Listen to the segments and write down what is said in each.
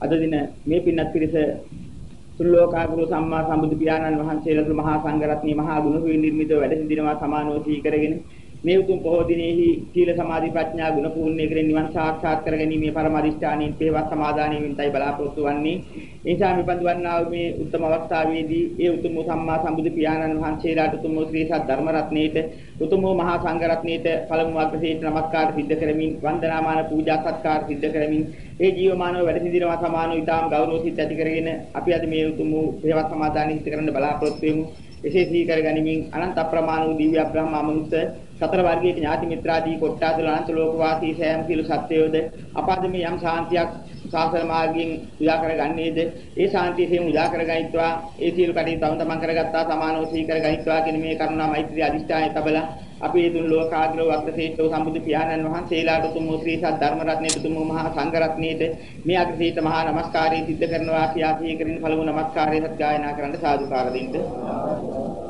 අද දින මේ පින්නත් පිරිස සුල්ලෝකාගුරු සම්මා සම්බුදු පියාණන් වහන්සේලා මහා සංඝරත්නයේ මහා ගුණ නිර්මිතව වැඩ සිටිනවා සමානව සී කරගෙන මේ උතුම් පොහොය දිනෙහි සීල සමාධි ප්‍රඥා ගුණ පූර්ණේ කරගෙන නිවන් සාක්ෂාත් කර ගැනීමේ පරම අදිෂ්ඨානයෙන් පේවත් සමාදානයෙන් තයි බලාපොරොත්තු වන්නේ. ඒ නිසා මේ පන්දු වන්නා මේ උත්තම අවස්ථාවේදී ඒ උතුම් සම්මා සම්බුදු පියාණන් වහන්සේලාට උතුම් ශ්‍රී සත් ධර්ම රත්නයේට උතුම් මහා සංඝ රත්නයේට පළමු අග්‍රසේට නමස්කාර සිද්ධ කරමින් වන්දනාමාන පූජා සත්කාර සිද්ධ කරමින් ඒ ජීවමානව වැඩ සිටිනවා සමානව ඊටාම් ගෞරව සිත් ඇති කරගෙන අපි අද මේ උතුම් පේවත් සමාදානය සිද්ධ කරන්න බලාපොරොත්තු වෙමු. එසේ සිහි කර ගනිමින් අනන්ත අප්‍රමාණ වූ දිව්‍ය බ්‍රහ්ම අමනුෂ්‍ය සතර වර්ගයේ ඥාති මිත්‍රාදී කොට්ටාසල අනන්ත ලෝක වාසී සෑම සියලු සත්වයෝද අපාද මේ යම් ශාන්තියක් සාසන මාර්ගයෙන් උදා කරගන්නේද? ඒ ශාන්තිය සියුම් උදා කරගනිත්වා. ඒ සියලු කටයුතු තම තමන් කරගත්තා සමානව සිහි කරගනිත්වා කියන මේ කරුණා මෛත්‍රී අදිෂ්ඨානය තබලා අපි තුන් ලෝකාග්‍රව වක්‍රසීතෝ සම්බුදු පියාණන් වහන්සේලාට තුන් ශ්‍රී සත් ධර්ම රත්නයේ තුන් මහා සංඝ රත්නයේට මේ අග්‍රසීත මහා නමස්කාරය සිද්ධ කරනවා කියා සිහි කරමින් පළමු නමස්කාරය සත් ගායනා කරන්න සාදුකාර දෙන්න.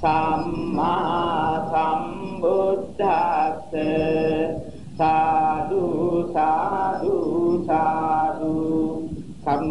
සම්මා සම්බුද්දස්ස සාදු සාදු සාදු.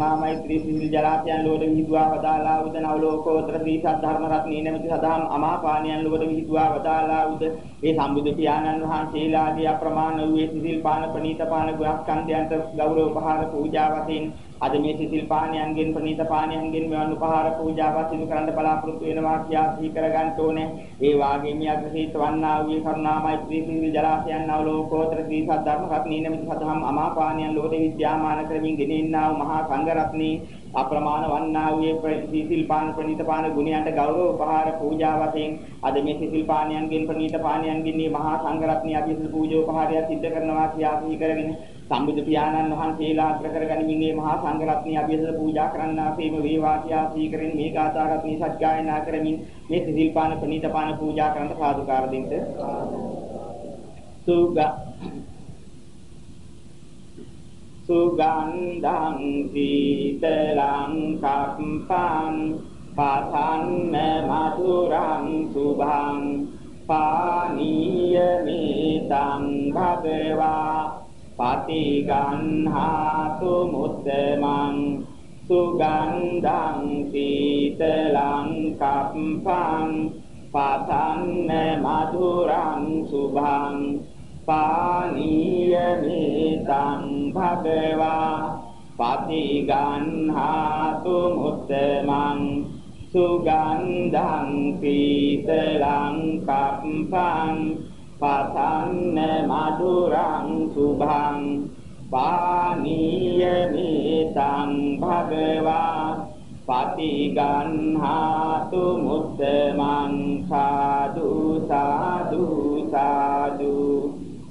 කරුණා මෛත්‍රී සිල් ජලාශයන් ලෝඩ විහිදුවා වදාලා උද නවලෝකෝත්තර ශ්‍රී සද්ධර්ම රත්නී නැමැති සදාම් අමාපාණයන් ලෝඩ විහිදුවා වදාලා උද ඒ සම්බුදු පියාණන් වහන්සේලාගේ අප්‍රමාණ වූ සිල් පාන ප්‍රණීත පාන ගුණස්කන්ධයන්ට ගෞරව පහර පූජා වශයෙන් අද මේ සිසිල් පානයන්ගෙන් ප්‍රණීත පානයන්ගෙන් මෙවන් උපහාර පූජාවක් සිදු කරන්න බලාපොරොත්තු වෙනවා කියා සිහි කරගන්න ඕනේ. ඒ වාගේ මේ අග්‍රසීත වන්නා වූ කරුණාමෛත්‍රී සිහිල් ජලාශයන් නව ලෝකෝත්තර ශ්‍රී සද්ධර්ම රත්නී නමිත සදහම් අමාපානයන් ලෝකේ විද්‍යාමාන කරමින් ගෙනෙන්නා වූ මහා සංඝ රත්නී. අප්‍රමාණ වන්නා වූ සිසිල් පාන ප්‍රණීත පාන ගුණයන්ට ගෞරව උපහාර පූජා වශයෙන් අද මේ සිසිල් පානයන්ගෙන් ප්‍රණීත පානයන්ගෙන් මේ මහා සංඝ රත්නී අභිසල පූජා උපහාරය සිද්ධ කරනවා කියා සිහි කරගෙන සම්බුදු පියාණන් වහන්සේලා අග්‍ර කරගනිමින් මේ මහා සංඝ රත්නය අභියස පූජා කරන්නාseම වේවා කියා සීකරෙන් මේ ගාථා රත්නී සත්‍යයනා කරමින් මේ සිසිල් පාන ප්‍රණීත පාන පූජා කරන්න සාදුකාර දෙන්න. සුගා සුගන්ධං සීතලං කම්පං පතන්න මధుරං සුභං පානීය මේතං භගවා පටිගන්හාතු මුත්තමං සුගන්ධං සීතලං කප්පං පතන්න මధుරං සුභං පානීය මේතං භගවා පටිගන්හාතු මුත්තමං සුගන්ධං සීතලං කප්පං පතන්න මధుරං සුභං පානීය මේතං භගවා පටිගන්හාතු මුත්තමං සාදු සාදු සාදු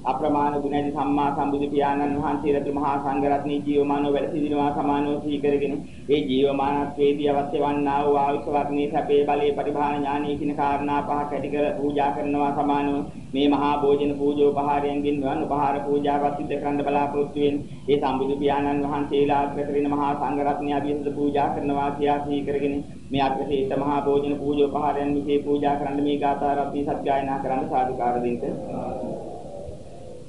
අප්‍රමාණ ගුණයි සම්මා සම්බුදු පියාණන් වහන්සේලාට මහා සංඝරත්නයේ ජීවමානව වැඩ සිටිනවා සමානව සීකරගෙන ඒ ජීවමානත්වයේදී අවශ්‍ය වන්නා වූ ආයුෂ වර්ණී සැපේ බලේ පරිභාන ඥානී කින කාරණා පහක් ඇති කර පූජා කරනවා සමානව. මේ මහා භෝජන පූජෝපහාරයෙන් වන් උපහාර පූජාවක් සිදු කරන්න බලාපොරොත්තු වෙන ඒ සම්බුදු පියාණන් වහන්සේලා අග්‍රතරින මහා සංඝරත්නය අභිෂේක පූජා කරනවා කියා සීකරගෙන මේ අග්‍රසීත මහා භෝජන පූජෝපහාරයන් විසේ පූජා කරන්න මේ ගාථා රත්නී සත්‍යයනා කරන්න සාදුකාර දෙන්න.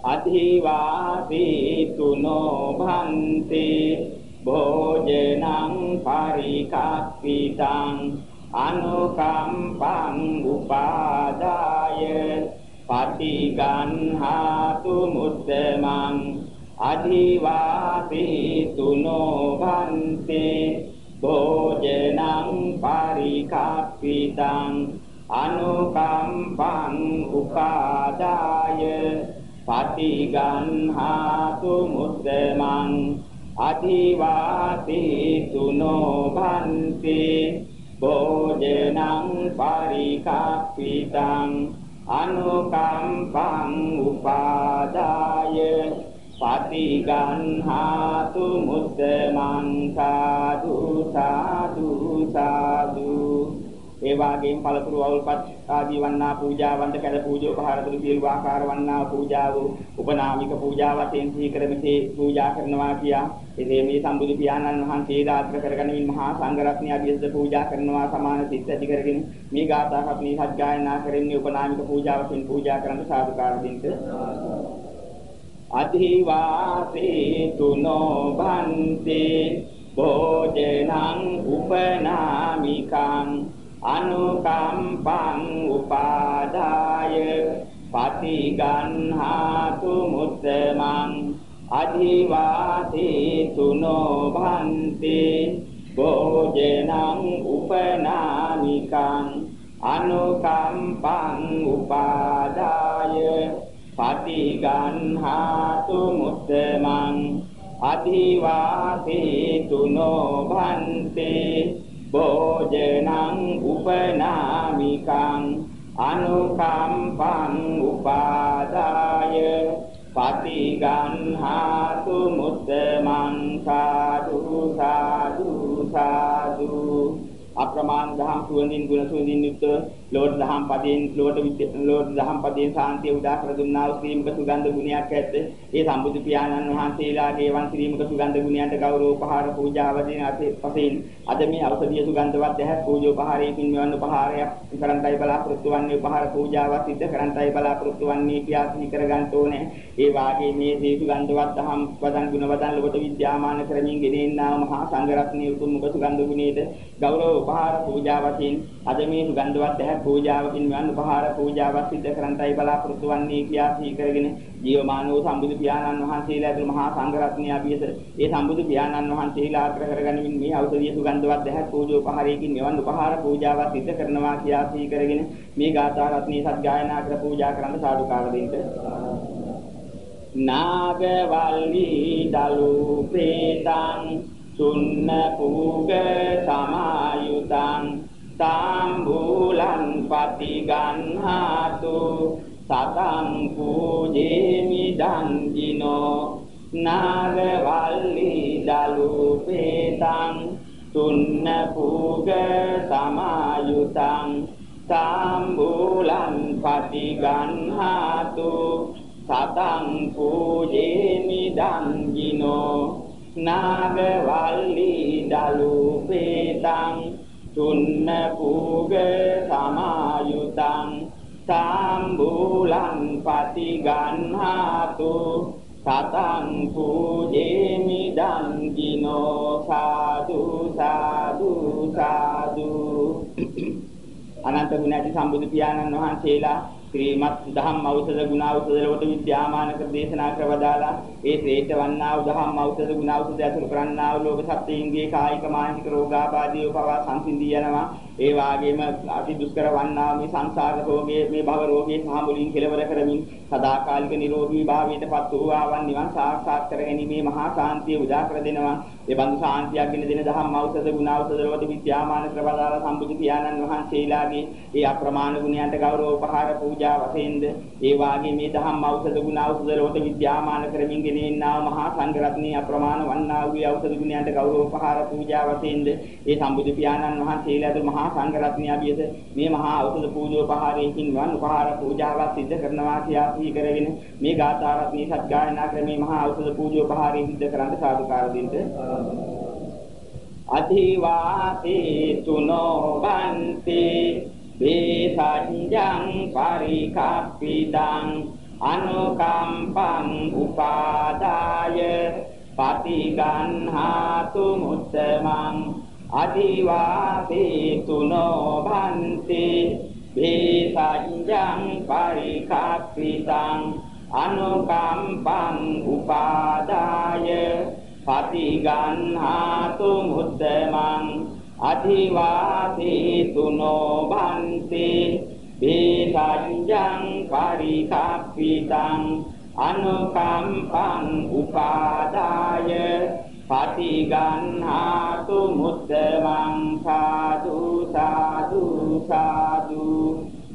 අධිවාසීතුනෝ භන්ති භෝජනං පරිකප්පිතං අනුකම්පං උපාදාය පටිගන්හාතු මුත්තමං අධිවාසීතුනෝ භන්ති භෝජනං පරිකප්පිතං අනුකම්පං උපාදාය පටිගන්හාතු මුද්දමං අධිවාසී තුනෝ භන්ති භෝජනං පරිකප්පිතං අනුකම්පං උපාදාය පටිගන්හාතු මුද්දමං සාදු සාදු සාදු ඒ වාගේම පළතුරු අවුල්පත් ආදී වන්නා පූජාවන්ට කැල පූජෝ පහරතුළු සියලු ආකාර වන්නා පූජාව උපනාමික පූජා වශයෙන් සිහි කරමිතේ පූජා කරනවා කියා. එසේ මේ සම්බුදු පියාණන් වහන්සේ දාත්‍ර කරගනිමින් මහා සංඝරත්නය අභියස පූජා කරනවා සමාන සිත් ඇති කරගෙන මේ ගාථා කප්නී සත්‍යයනා කරන්නේ උපනාමික පූජාවකින් පූජා කරන්න සාදුකාර දෙන්න අධිවාසේ තුනෝ භන්තේ භෝජනං උපනාමිකං අනුකම්පං උපාදාය. පටිගන්හාතු මුත්තමං අධිවාසේ තුනෝ භන්තේ භෝජනං උපනාමිකං අනුකම්පං උපාදාය. පටිගන්හාතු මුත්තමං අධිවාසේ තුනෝ භන්තේ භෝජනං උපනාමිකං අනුකම්පං උපාදාය පටිගන්හාතු මුත්තමං සාදු සාදු සාදු. අප්‍රමාණ දහම් සුවඳින් ගුණ සුවඳින් යුක්ත ලෝඩ දහම් පදයෙන් ලෝඩ ලෝඩ දහම් පදයෙන් සාන්තිය උදා කර දුන්නා වූ ශ්‍රීමක සුගන්ධ ගුණයක් ඇද්ද ඒ සම්බුදු පියාණන් වහන්සේලාගේ වන් ශ්‍රීමක සුගන්ධ ගුණයන්ට ගෞරව උපහාර පූජාව දෙන අපේපසින් අද මේ ඖෂධීය සුගන්ධවත් ඇහැ පූජෝ උපහාරයකින් මෙවන් උපහාරයක් කරන්ටයි බලාපොරොත්තු වන්නේ උපහාර පූජාවක් සිද්ධ කරන්ටයි බලාපොරොත්තු වන්නේ කියා සිහි කරගන්න ඕනේ. ඒ වාගේ මේ මේ සුගන්ධවත් දහම් වදන් ගුණ වදන් ලොබට විද්‍යාමාන කරමින් ගෙනෙන්නා මහා සංඝරත්නයේ උතුම් මුඛ සුගන්ධ ගුණයේද ගෞරව උපහාර පූජාවකින් අද මේ සුගන්ධවත් ඇහැ පූජාවකින් මෙවන් උපහාර පූජාවක් සිද්ධ කරන්ටයි බලාපොරොත්තු වන්නේ කියා සිහි කරගෙන ජීවමාන වූ සම්බුදු පියාණන් වහන්සේලා ඇතුළු මහා සංඝරත්නය අභියස ඒ සම්බුදු පියාණන් වහන්සේලා අග්‍ර කරගනිමින් මේ ඖෂධීය සුගන්ධවත් ඇහැ පූජෝපහාරයකින් මෙවන් උපහාර පූජාවක් සිද්ධ කරනවා කියා සිහි කරගෙන මේ ගාථා රත්නයේ සත්ගායනා කර පූජා කරන්න සාදුකාර දෙන්න නාගවල්ලි දලු ප්‍රේතං සුන්න පූග සමායුතං තාම්බූලං පටිගන්හාතු සතං පූජේමි දන්දිනෝ නාගවල්ලි දලු පේතං තුන්න පූග සමායුතං තාම්බූලං පටිගන්හාතු සතං පූජේමි දන්දිනෝ නාගවල්ලි දලු පේතං තුන්න පූග සමායුතං සාම්බූලං පටිගන්හාතු සතං පූජේමි දන්ගිනෝ සාදු සාදු සාදු. අනන්ත ගුණ ඇති සම්බුදු පියාණන් වහන්සේලා ශ්‍රීමත් දහම් ඖෂධ ගුණ ඖෂධ ලෝට විද්‍යාමාන කර දේශනා කරවදාලා ඒ ශ්‍රේෂ්ඨ වන්නා වූ දහම් ඖෂධ ගුණ ඖෂධ අතුරු කරන්නා වූ ලෝක සත්‍යයන්ගේ කායික මානසික රෝගාබාධිය පවා සංසිඳී යනවා. ඒ වාගේම අති දුෂ්කර වන්නා මේ සංසාර රෝගයේ මේ භව රෝගයේ සහ මුලින් කෙලවර කරමින් සදාකාලික නිරෝගී භාවයට පත් වූ ආවන් නිවන් සාක්ෂාත් කර ගැනීමේ මහා සාන්තිය උදා කර දෙනවා. ඒ බඳු සාන්තියක් ගෙන දෙන දහම් ඖෂධ ගුණ ඖෂධ ලෝට විද්‍යාමාන කරවදාලා සම්බුදු පියාණන් වහන්සේලාගේ ඒ අප්‍රමාණ ගුණයන්ට ගෞරව උපහාර පූජා පූජා වශයෙන්ද ඒ වාගේ මේ දහම් ඖෂධ ගුණ ඖෂධ ලෝට විද්‍යාමාන කරමින් ගෙනෙන්නා මහා සංඝරත්නයේ අප්‍රමාණ වන්නා වූ ඖෂධ ගුණයන්ට ගෞරව උපහාර පූජා වශයෙන්ද ඒ සම්බුදු පියාණන් වහන්සේලාද මහා සංඝරත්නය අභියස මේ මහා ඖෂධ පූජෝපහාරයෙන් වන් උපහාර පූජාවක් සිද්ධ කරනවා කියා සිහි කරගෙන මේ ගාථා රත්නයේ සත්ගායනා ක්‍රමේ මහා ඖෂධ පූජෝපහාරයෙන් සිද්ධ කරන්න සාදුකාර දෙන්න. අධිවාසේ තුනෝ බන්තේ වේසඤ්ඤං පරිකප්පිතං අනුකම්පං උපාදාය පටිගන්හාතු මුත්තමං අදිවාසේ තුනෝ භන්ති වේසඤ්ඤං පරිකප්පිතං අනුකම්පං උපාදාය. පටිගන්හාතු මුත්තමං අධිවාසී තුනෝ භන්ති බේසඤ්ඤං පරිකප්පිතං අනුකම්පං උපාදාය. පටිගන්හාතු මුත්තමං සාදු සාදු සාදු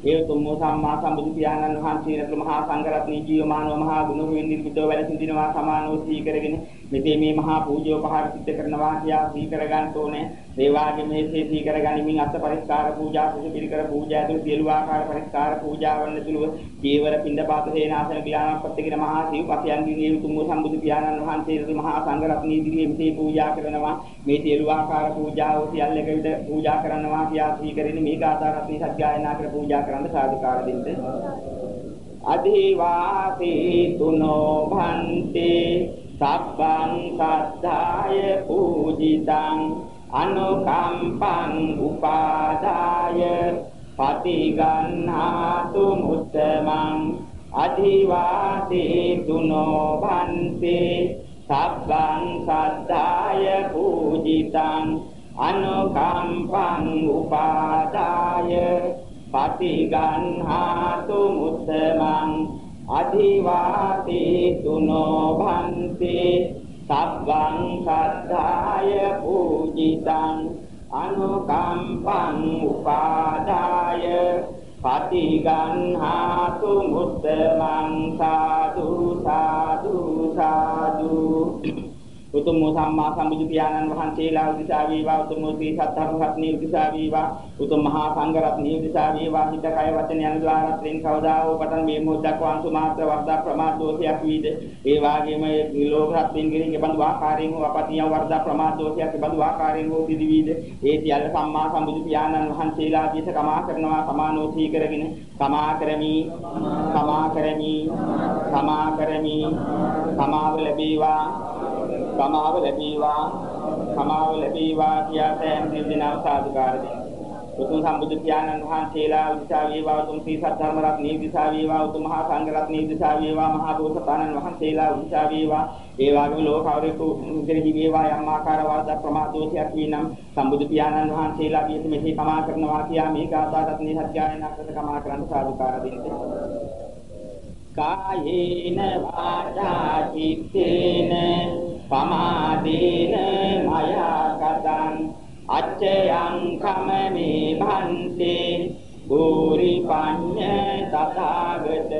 ඒ උතුම් සම්මා සම්බුදු පියාණන් වහන්සේට මහා සංඝරත්නයේ ජීවමානව මහා ගුණ විඳින්විතව වැඩ සිටිනවා සමානව සී කරගෙන මෙතේ මේ මහා පූජෝපහාර සිද්ධ කරනවා කියා සී කර ගන්න ඕනේ. ඒ වාගේ මේ සී කර ගනිමින් අත් පරිස්කාර පූජා සුසු පිළිකර පූජා ඇතුළු සියලු ආකාර පරිස්කාර පූජාවන් ඇතුළු ජීවර පින්දපාත හේනාසන පියාණන්පත් කියන මහා සිව්පසයන්ගේ මේ උතුම් සම්බුදු පියාණන් වහන්සේට මහා සංඝරත්නයේ ඉදිරියේ මෙතේ පූජා කරනවා. මේ සියලු ආකාර පූජාව සියල්ල එක විට පූජා කරනවා කියා සී කරගෙන මේ ගාථා රත්නයේ සත්‍යයනා කර පූජා කරන්න සාදුකාර දෙන්න. අධිවාසී තුනෝ භන්තේ සබ්බං සද්ධාය පූජිතං අනුකම්පං උපාදාය. පටිගන්හාතු මුත්තමං අධිවාසී තුනෝ භන්තේ සබ්බං සද්ධාය පූජිතං අනුකම්පං උපාදාය. පටිගන්හාතු මුත්තමං අධිවාසී තුනෝ භන්ති සබ්බං සද්ධාය පූජිතං අනුකම්පං උපාදාය පටිගන්හාතු මුත්තමං සාදු සාදු සාදු උතුම් සම්මා සම්බුදු පියාණන් වහන්සේලා උදිසා වේවා. උතුම් ශ්‍රී සත්‍යම රත්නිය උදිසා වේවා. උතුම් මහා සංඝ රත්නිය උදිසා වේවා. හිත කය වචන යන ద్వාරත්‍රෙන් කවදා හෝ පටන් මේ මොහොතක් වංශ මාත්‍ර වර්ධා ප්‍රමාද දෝෂයක් වීද? ඒ වාගේම ලෝක රත්නින් ගෙනින් බඳු ආකාරයෙන් හෝ අපතිය වර්ධා ප්‍රමාද දෝෂයක් බඳු ආකාරයෙන් හෝ පිදි වීද? ඒ සියල්ල සම්මා සම්බුදු පියාණන් වහන්සේලා දිස කමා කරනවා සමානෝ සී කරගෙන. සමා කරමි. සමා කරමි. සමා කරමි. සමාව ලැබේවා. සමාව ලැබේවා සමාව ලැබේවා කියා සෑම දෙනාම සාදුකාර දෙන්න. උතුම් සම්බුදු පියාණන් වහන්සේලා උදිසා වේවා උතුම් සී සද්ධර්ම රත්නී උදිසා වේවා උතුම් මහා සංඝ රත්නී උදිසා වේවා මහා බෝසතාණන් වහන්සේලා උදිසා වේවා ඒ වගේම ලෝකවරේතු කෙරෙහි වේවා යම් ආකාර වර්ධ ප්‍රමාදෝෂයක් වීනම් සම්බුදු පියාණන් වහන්සේලා වියත මෙහි කමා කරනවා කියා මේ ගාථා රත්නී සත්‍යයන් අක්‍රත කමා කරන්න සාදුකාර දෙන්න. කායේන වාචා චිත්තේන පමාදේන මයා කතං අච්චයං කමමේ භන්තේ ගෝරි පඤ්ඤ තථාගත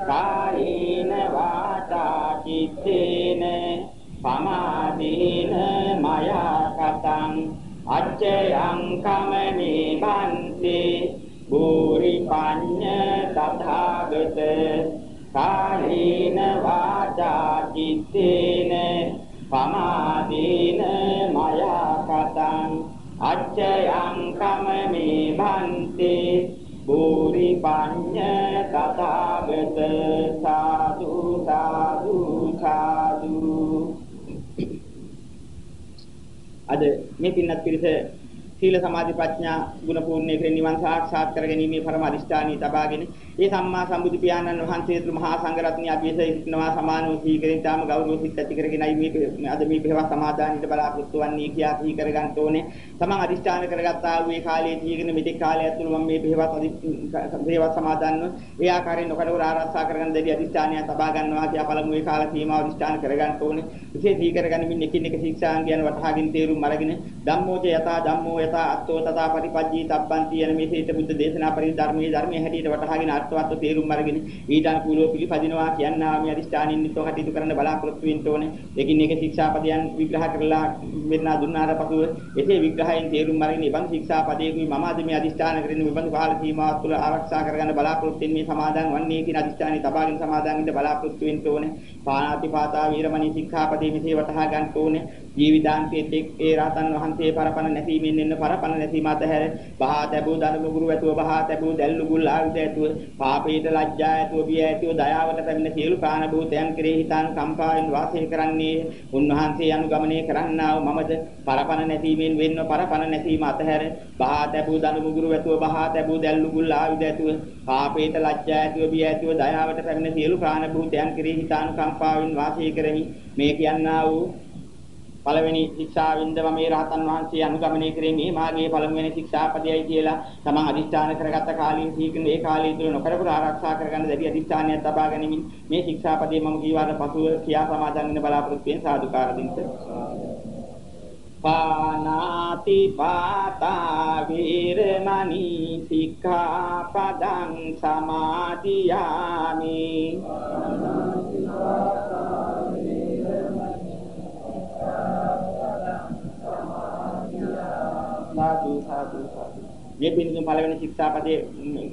කායේන වාචා චිත්තේන පමාදේන මයා කතං අච්චයං කමමේ භන්තේ භූරි පඤ්ඤ තථාගත කාලේන වාචා චිත්තේන පමාදේන මයා කතං අච්චයං කමමේ භන්තේ භූරි පඤ්ඤ තථාගත සාදු සාදු සාදු. අද මේ පින්නත් පිරිස සීල සමාධි ප්‍රඥා ගුණ පූර්ණේ කෙරෙහි නිවන් සාක්ෂාත් කරගැනීමේ පරම අදිෂ්ඨානීය තබාගෙන ඒ සම්මා සම්බුදු පියාණන් වහන්සේ තු මහා සංඝරත්නය අභිෂේක සිටිනවා සමානව සීකරින් තාම ගෞරව සිත් ඇති කරගෙනයි මේ අද මේ බෙහෙව සමාදානිට බලාපොරොත්තු වන්නේ කියා සිහි කරගන්න ඕනේ. තමන් අදිෂ්ඨාන කරගත්තා වූ මේ කාලයේ ජීගෙන මෙතෙක් කාලය ඇතුළත මම මේ බෙහෙවත් බෙහෙවත් සමාදාන්ව ඒ ආකාරයෙන් නොකඩවර ආරක්ෂා කරගන්න දෙවි අදිෂ්ඨානය තබා ගන්නවා කියා පළමු ඒ කාල සීමාව අදිෂ්ඨාන කරගන්න ඕනේ. විශේෂ සිහි කරගනිමින් එකින් එක ශික්ෂාන් කියන වටහාගෙන තේරුම් අරගෙන ධම්මෝච යතා ධම්මෝ යතා අත්තෝ තථා පටිපජ්ජී තබ්බන්ති යන මේ හේත බුද්ධ දේශනා පරිධර්මයේ ධර්මයේ හැටියට වටහාගෙන අර්ථවත් තේරුම් අරගෙන ඊට අනුකූලව පිළිපදිනවා කියනවා මේ අදිෂ්ඨානින් නිතෝ කටයුතු කරන්න බලාපොරොත්තු වෙන්න ඕනේ. ඒකින් එක ශික්ෂාපදයන් විග්‍රහ කරලා මෙන්නා දුන්නාට පසුව එසේ විග්‍රහයෙන් තේරුම් අරගෙන ඉබන් ශික්ෂාපදයේකුයි මම අද මේ අදිෂ්ඨාන කරගෙන මෙබඳු කාල සීමාවක් තුළ ආරක්ෂා කරගන්න බලාපොරොත්තු වෙන්නේ මේ සමාදන් වන්නේ කියන අදිෂ්ඨානයි තබාගෙන සමාදන් වෙන්න බලාපොරොත්තු වෙන්න ඕනේ. පාණාති පාතා වීරමණී ශික්ෂාපදේ මෙසේ වටහා ගන්න ඕනේ. ජීවිතාන්තයේත් ඒ රහතන් වහන්සේ පරපණ නැසීමෙන් එන්න පරපණ නැසීම අතහැර බහා තැබූ දනු මුගුරු ඇතුව බහා තැබූ දැල්ලු ගුල් ආයුධ ඇතුව පාපීත ලැජ්ජා ඇතුව බිය ඇතුව දයාවට පැමිණ සියලු කාණ භූතයන් කෙරෙහි හිතාන් කම්පාවෙන් වාසය කරන්නේ උන්වහන්සේ අනුගමනය කරන්නා වූ මමද පරපණ නැසීමෙන් වෙන්න පරපණ නැසීම අතහැර බහා තැබූ දනු මුගුරු ඇතුව බහා තැබූ දැල්ලු ගුල් ආයුධ ඇතුව පාපීත ලැජ්ජා ඇතුව බිය ඇතුව දයාවට පැමිණ සියලු කාණ භූතයන් කෙරෙහි හිතාන් කම්පාවෙන් වාසය කරමි මේ කියන්නා වූ පළවෙනි ශික්ෂාවෙන්ද මම මේ රහතන් වහන්සේ අනුගමනය කරේ මේ මාගේ පළමුවෙනි ශික්ෂාපදයයි කියලා තමන් අදිස්ථාන කරගත්ත කාලීන සීකන ඒ කාලය තුල නොකරපු ආරක්ෂා කරගන්න දැඩි අදිස්ථානයක් තබා ගැනීම මේ ශික්ෂාපදයේ මම කීවාර පසුව කියා සමාදන් වෙන බලාපොරොත්තු වෙන සාදුකාර දින්ත පානාති පාතා වීරමණී සික්ඛාපදං සමාදියාමි. සාදු සාදු සාදු මේ පින්දුම පළවෙනි ශික්ෂාපදයේ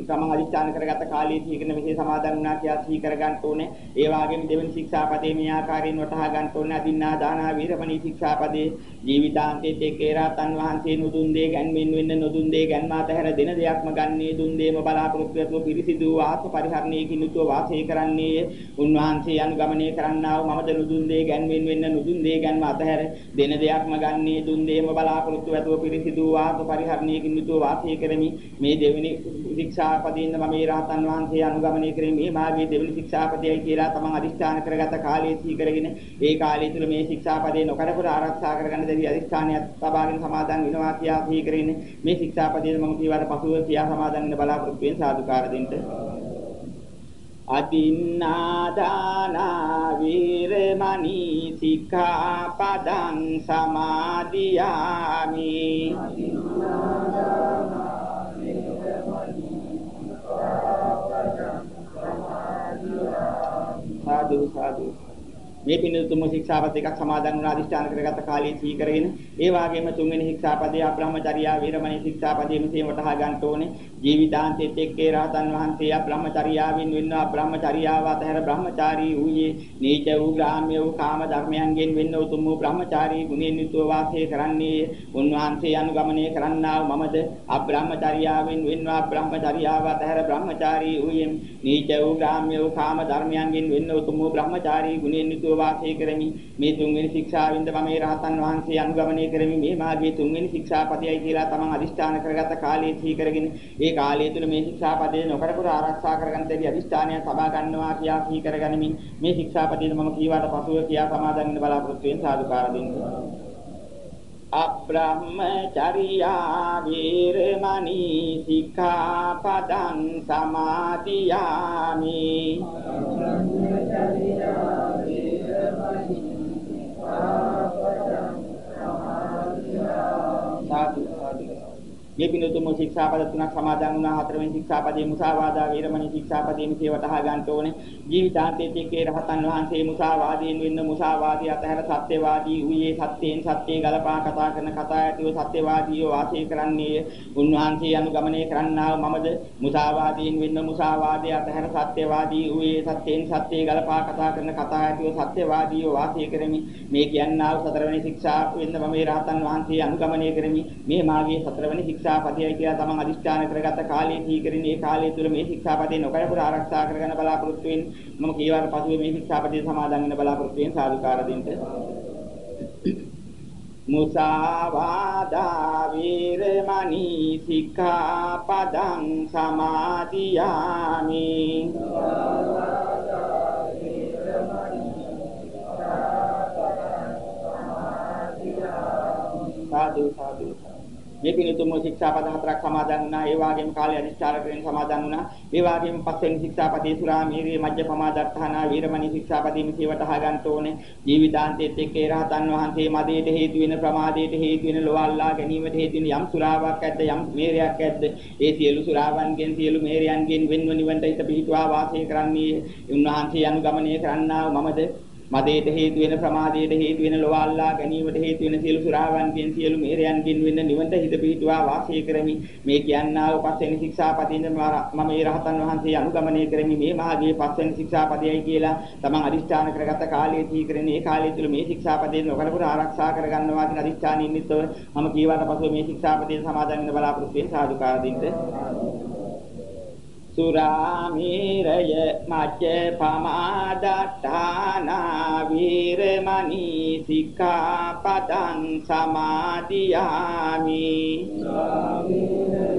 තමන් අධිෂ්ඨාන කරගත්ත කාලයේ සීකරන විශේෂ සමාදන් වුණා කියලා සී කර ගන්න ඕනේ. ඒ වගේම දෙවෙනි ශික්ෂාපදයේ මේ ආකාරයෙන් වටහා ගන්න ඕනේ. අදින්නා දානා වීරමණී ශික්ෂාපදයේ ජීවිතාන්තයේ තේකේරා තන් වහන්සේ නුදුන් දේ ගැන්වෙන් වෙන්න නුදුන් දේ ගැන්මාත හැර දෙන දෙයක්ම ගන්නේ දුන් දේම බලාපොරොත්තු වෙතුව පිරිසිදු ආත්ම පරිහරණයේ කිනුතුව වාසය කරන්නේ උන්වහන්සේ අනුගමනය කරන්නා වූ මමද නුදුන් දේ ගැන්වෙන් වෙන්න නුදුන් දේ ගැන්ම අතහැර දෙන දෙයක්ම ගන්නේ දුන් දේම බලාපොරොත්තු වෙතුව පිරිසිදු ආත්ම පරිහරණයේ කිනුතුව වාසය අනුගමනය කරමි. මේ දෙවෙනි ශික්ෂාපදයෙන් මම මේ රහතන් වහන්සේ අනුගමනය කරමි. මේ මාගේ දෙවෙනි ශික්ෂාපදයයි කියලා තමන් අදිස්ථාන කරගත කාලයේ සිහි කරගෙන ඒ කාලය තුල මේ ශික්ෂාපදේ නොකරපුර ආරක්ෂා කරගන්න දෙවි අදිස්ථානයක් තබාගෙන සමාදන් වෙනවා කියා සිහි කරගෙන මේ ශික්ෂාපදයේ මම කීවට පසුව කියා සමාදන් වෙන බලාපොරොත්තු වෙන සාදුකාර දෙන්න. අදින්නාදානා වීරමණී සික්ඛාපදං සමාදියාමි. අදින්නාදානා සාදු සාදු මේ පින්නතුම ශික්ෂාපද එකක් සමාදන් වුණ අධිෂ්ඨාන කරගත කාලයේ සී කරගෙන. ඒ වගේම තුන්වෙනි ශික්ෂාපදයේ අබ්‍රහ්මචර්යා වීරමණී ශික්ෂාපදයේ මෙතේ වටහා ගන්න ඕනේ. ජීවිතාන්තෙත් එක්කේ රහතන් වහන්සේ අබ්‍රහ්මචර්යාවෙන් වෙන්න අබ්‍රහ්මචර්යාව අතහැර බ්‍රහ්මචාරී වූයේ නීච වූ ග්‍රාම්‍ය වූ කාම ධර්මයන්ගෙන් වෙන්න උතුම් වූ බ්‍රහ්මචාරී ගුණෙන් යුතුව වාසය කරන්නේ උන්වහන්සේ අනුගමනය කරන්නා වූ මමද අබ්‍රහ්මචර්යාවෙන් වෙන්න අබ්‍රහ්මචර්යාව අතහැර බ්‍රහ්මචාරී වූයේ නීච වූ ග්‍රාම්‍ය වූ කාම ධර්මයන්ගෙන් වෙන්න උතුම් වූ බ්‍රහ්මචාරී ගුණෙන් යුතුව වාසය කරමි. මේ තුන්වෙනි ශික්ෂාවෙන්ද මම මේ රහතන් වහන්සේ අනුගමනය කරමි. මේ මාගේ තුන්වෙනි ශික්ෂාපදයයි කියලා තමන් අදිෂ්ඨාන කරගත කාලයේ සිහි කරගෙන ඒ කාලය තුල මේ ශික්ෂාපදේ නොකරපුර ආරක්ෂා කරගන්න දෙවි අදිෂ්ඨානය සබා ගන්නවා කියා සිහි කරගනිමින් මේ ශික්ෂාපදේද මම කීවාට පසුව කියා සමාදන් වෙන්න බලාපොරොත්තු වෙන සාදුකාර දෙන්න. අබ්‍රහ්මචර්යා වීරමණී සික්ඛාපදං සමාදියාමි. අබ්‍රහ්මචර්යා වීරමණී සික්ඛාපදං සමාදියාමි සාදු සාදු මේ පිනතුම ශික්ෂාපද තුනක් සමාදන් වුණා. හතරවෙනි ශික්ෂාපදයේ මුසාවාදා වේරමණී ශික්ෂාපදයේ මෙසේ වටහා ගන්න ඕනේ. ජීවිතාන්තයේ තේ රහතන් වහන්සේ මුසාවාදීන් වෙන්න මුසාවාදී අතහැර සත්‍යවාදී වූයේ සත්‍යයෙන් සත්‍යය ගලපා කතා කරන කතා ඇතිව සත්‍යවාදීව වාසය කරන්නේ උන්වහන්සේ අනුගමනය කරන්නා මමද මුසාවාදීන් වෙන්න මුසාවාදයේ අතහැර සත්‍යවාදී වූයේ සත්‍යයෙන් සත්‍යය ගලපා කතා කරන කතා ඇතිව සත්‍යවාදීව වාසය කරමි. මේ කියන්නා සතරවෙනි ශික්ෂා වෙන්න මම රහතන් වහන්සේ අනුගමනය කරමි. මේ මාගේ සතරවෙනි ශික්ෂාපදයයි කියලා තමන් අදිෂ්ඨාන කරගත්ත කාලයේ තීකරින් ඒ කාලය තුල මේ ශික්ෂාපදේ නොකරපුර ආරක්ෂා කරගෙන බලාපොරොත්තු වෙන මම කීවාර පසුවේ මේ ශික්ෂාපදේ සමාදන් වෙන බලාපොරොත්තු වෙන සාදුකාර දෙන්න. මුසාවාදා වීරමණී සික්ඛාපදං සමාදියාමි. මුසාවාදා මේ පිණිතුම ශික්ෂාපද හතරක් සමාදන් වුණා. ඒ වගේම කාලය අධිෂ්ඨාන කරගෙන සමාදන් වුණා. ඒ වගේම පස්වෙනි ශික්ෂාපදේ සුරා මීරිය මජ්ජ පමාදත්තානා වීරමණී ශික්ෂාපදේ මෙසේවට අහගන්න ඕනේ. ජීවිතාන්තයේත් එක්ක ඒ රහතන් වහන්සේ මදයට හේතු වෙන ප්‍රමාදයට හේතු වෙන ලෝවල්ලා ගැනීමට හේතු වෙන යම් සුරාවක් ඇද්ද යම් මේරයක් ඇද්ද ඒ සියලු සුරාවන්ගෙන් සියලු මේරයන්ගෙන් වෙන්ව නිවන්ට හිත පිහිටුවා වාසය කරන්නේ උන්වහන්සේ අනුගමනය කරන්නා මමද මදයට හේතු වෙන ප්‍රමාදයට හේතු වෙන ලෝවාල්ලා ගැනීමට හේතු වෙන සියලු සුරාවන්ගෙන් සියලු මෙහෙරයන්ගෙන් වෙන නිවන්ට හිත පිහිටුවා වාසය කරමි. මේ කියන්නා වූ පස්වෙනි ශික්ෂාපදින්ද මම මේ රහතන් වහන්සේ අනුගමනය කරමි. මේ මාගේ පස්වෙනි ශික්ෂාපදයයි කියලා තමන් අදිෂ්ඨාන කරගත්ත කාලයේ තී කරන ඒ කාලය තුල මේ ශික්ෂාපදයෙන් නොකරපුර ආරක්ෂා කරගන්නවා කියන අදිෂ්ඨානින් නිතව මම කීවට පසුව මේ ශික්ෂාපදයෙන් සමාදන් වෙන බලාපොරොත්තු වෙන සාදුකාර දෙන්න සුරාමීරය මච්ච පමාදට්ඨානා වීරමණී සික්ඛාපදං සමාදියාමි. සුරාමීරය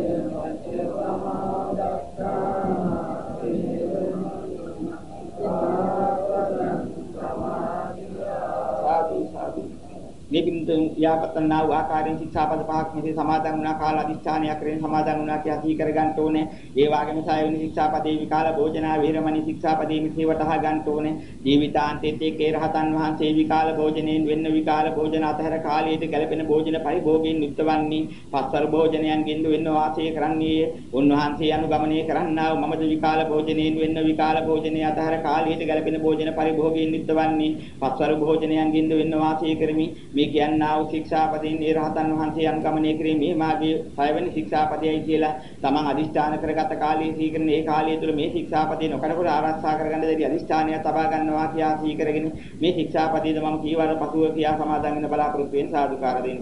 යාපතනා වූ ආකාරයෙන් ශික්ෂාපද පහක් මෙසේ සමාදන් වුණා කාල අධිෂ්ඨානයක් කරගෙන සමාදන් වුණා කියලා සිහි කරගන්න ඕනේ. ඒ වගේම සායවෙනි ශික්ෂාපදේ විකාල භෝජනා වේරමණී ශික්ෂාපදේ මෙසේ වටහා ගන්න ඕනේ. ජීවිතාන්තයේත් ඒකේ රහතන් වහන්සේ විකාල භෝජනයෙන් වෙන්න විකාල භෝජන අතහැර කාලයට ගැලපෙන භෝජන පරිභෝගයෙන් යුක්තවන්නේ. පස්වර භෝජනයන්ගෙන් වෙන්න වාසය කරන්නේ. උන්වහන්සේ අනුගමනය කරන්නා වූ මමද විකාල භෝජනයෙන් වෙන්න විකාල භෝජනය අතහැර කාලයට ගැලපෙන භෝජන පරිභෝගයෙන් යුක්තවන්නේ. පස්වර භෝජනයන්ගෙන් වෙන්න වාසය කරමි. මේ කියන්නා වූ ශික්ෂාපදයෙන් ඒ රහතන් වහන්සේ අනුගමනය කිරීමේ මාගේ පළවෙනි ශික්ෂාපදයයි කියලා තමන් අදිෂ්ඨාන කරගත කාලයේ සීකරන ඒ කාලය තුළ මේ ශික්ෂාපදේ නොකඩකොට ආරක්ෂා කරගන්න දෙවි අදිෂ්ඨානය තබා ගන්නවා කියා සීකරගෙන මේ ශික්ෂාපදේද මම කීවර පසුව කියා සමාදන් වෙන බලාපොරොත්තු වෙන සාදුකාර දෙන්න.